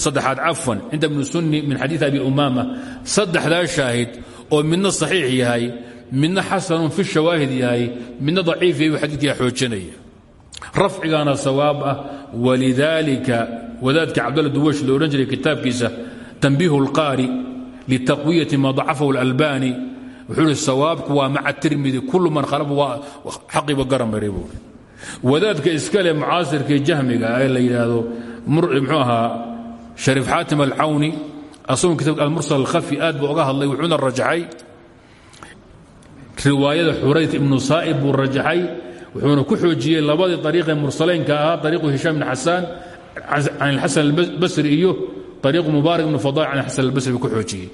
S1: saddexaad cafwan cinda ibni sunni min xadiid abi umaama. Saddexdaa shaahid oo midna saxiix yahay midna xasanun fi shawaahid yahay midna daciif yahay xadiidkaa xoojinaya rafcigaana sawaab ah. Walidaalika wadaadka cabdalla duwash lo odhan jiray kitaabkiisa tanbiihu اlqaari litaqwiyati ma dacafahu اlalbani wuxuu ihi sawaabku waa maca tirmidi kullu man khalafa waa xaqiiba garamari buui wadaadka iskale mucaasirkii jahmiga ee la yidhaahdo muxuu ahaa shariif xaatim alcawni. Asagoo kitabka almursal alkhafi aad buu oga hadlay wuxuuna rajaxay. Riwaayada xurayt ibnu saa'ib buu rajaxay wuxuuna ku xoojiyey labadii ariiqee mursalaynka ahaa ariiqu hishaam ibn xasaan can alxasan albasri iyo ariiqu mubaarak ibnu fadaal can alxasan albasri buu ku xoojiyey.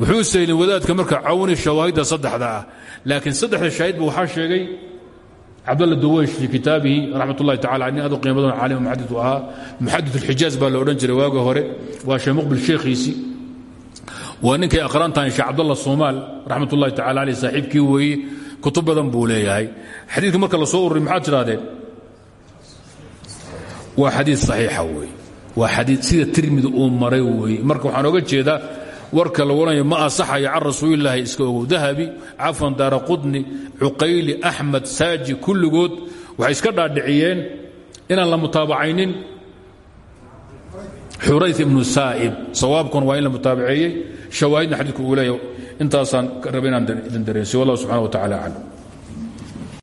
S1: Wuxuu saylin wadaadka marka cawni shawaahidda saddexda ah laakiin saddexda shaahidba waxaa sheegay cabdalla duwaysh fii kitaabihi raxmat ullahi tacala nin aad u qiimo badan caalim muxadid u ahaa. Muxadid alxijaaz baa la odhan jiray waaga hore waa sheekh muqbil sheekhiisii waa ninkay aqraantahan sheekh cabdalla soomaal raxmat ullahi tacala aleyh saaxiibkii kutub badan buu leeyahay. Xadiidka marka la soo ururiy maxaad tidhahdeen waa xadiid saxiixa weeye waa xadiid sida tirmidi uu maray weeye marka waxaan oga jeedaa warka la waranayo ma asaxaya can rasuulilaahi iska ogow. Dahabi cafan daara qudni cuqayli axmed saaji kulligood waxay iska dhaadhiciyeen inaan la mutaabacaynin. Xuray ibnu saa'ib sawaabkuna waa in la mutaabaceeyey. Shawaahidna xadiidku uu leeyahy intaasaan raba inaan idin dareensiyo wallah subxana wa tacala aclam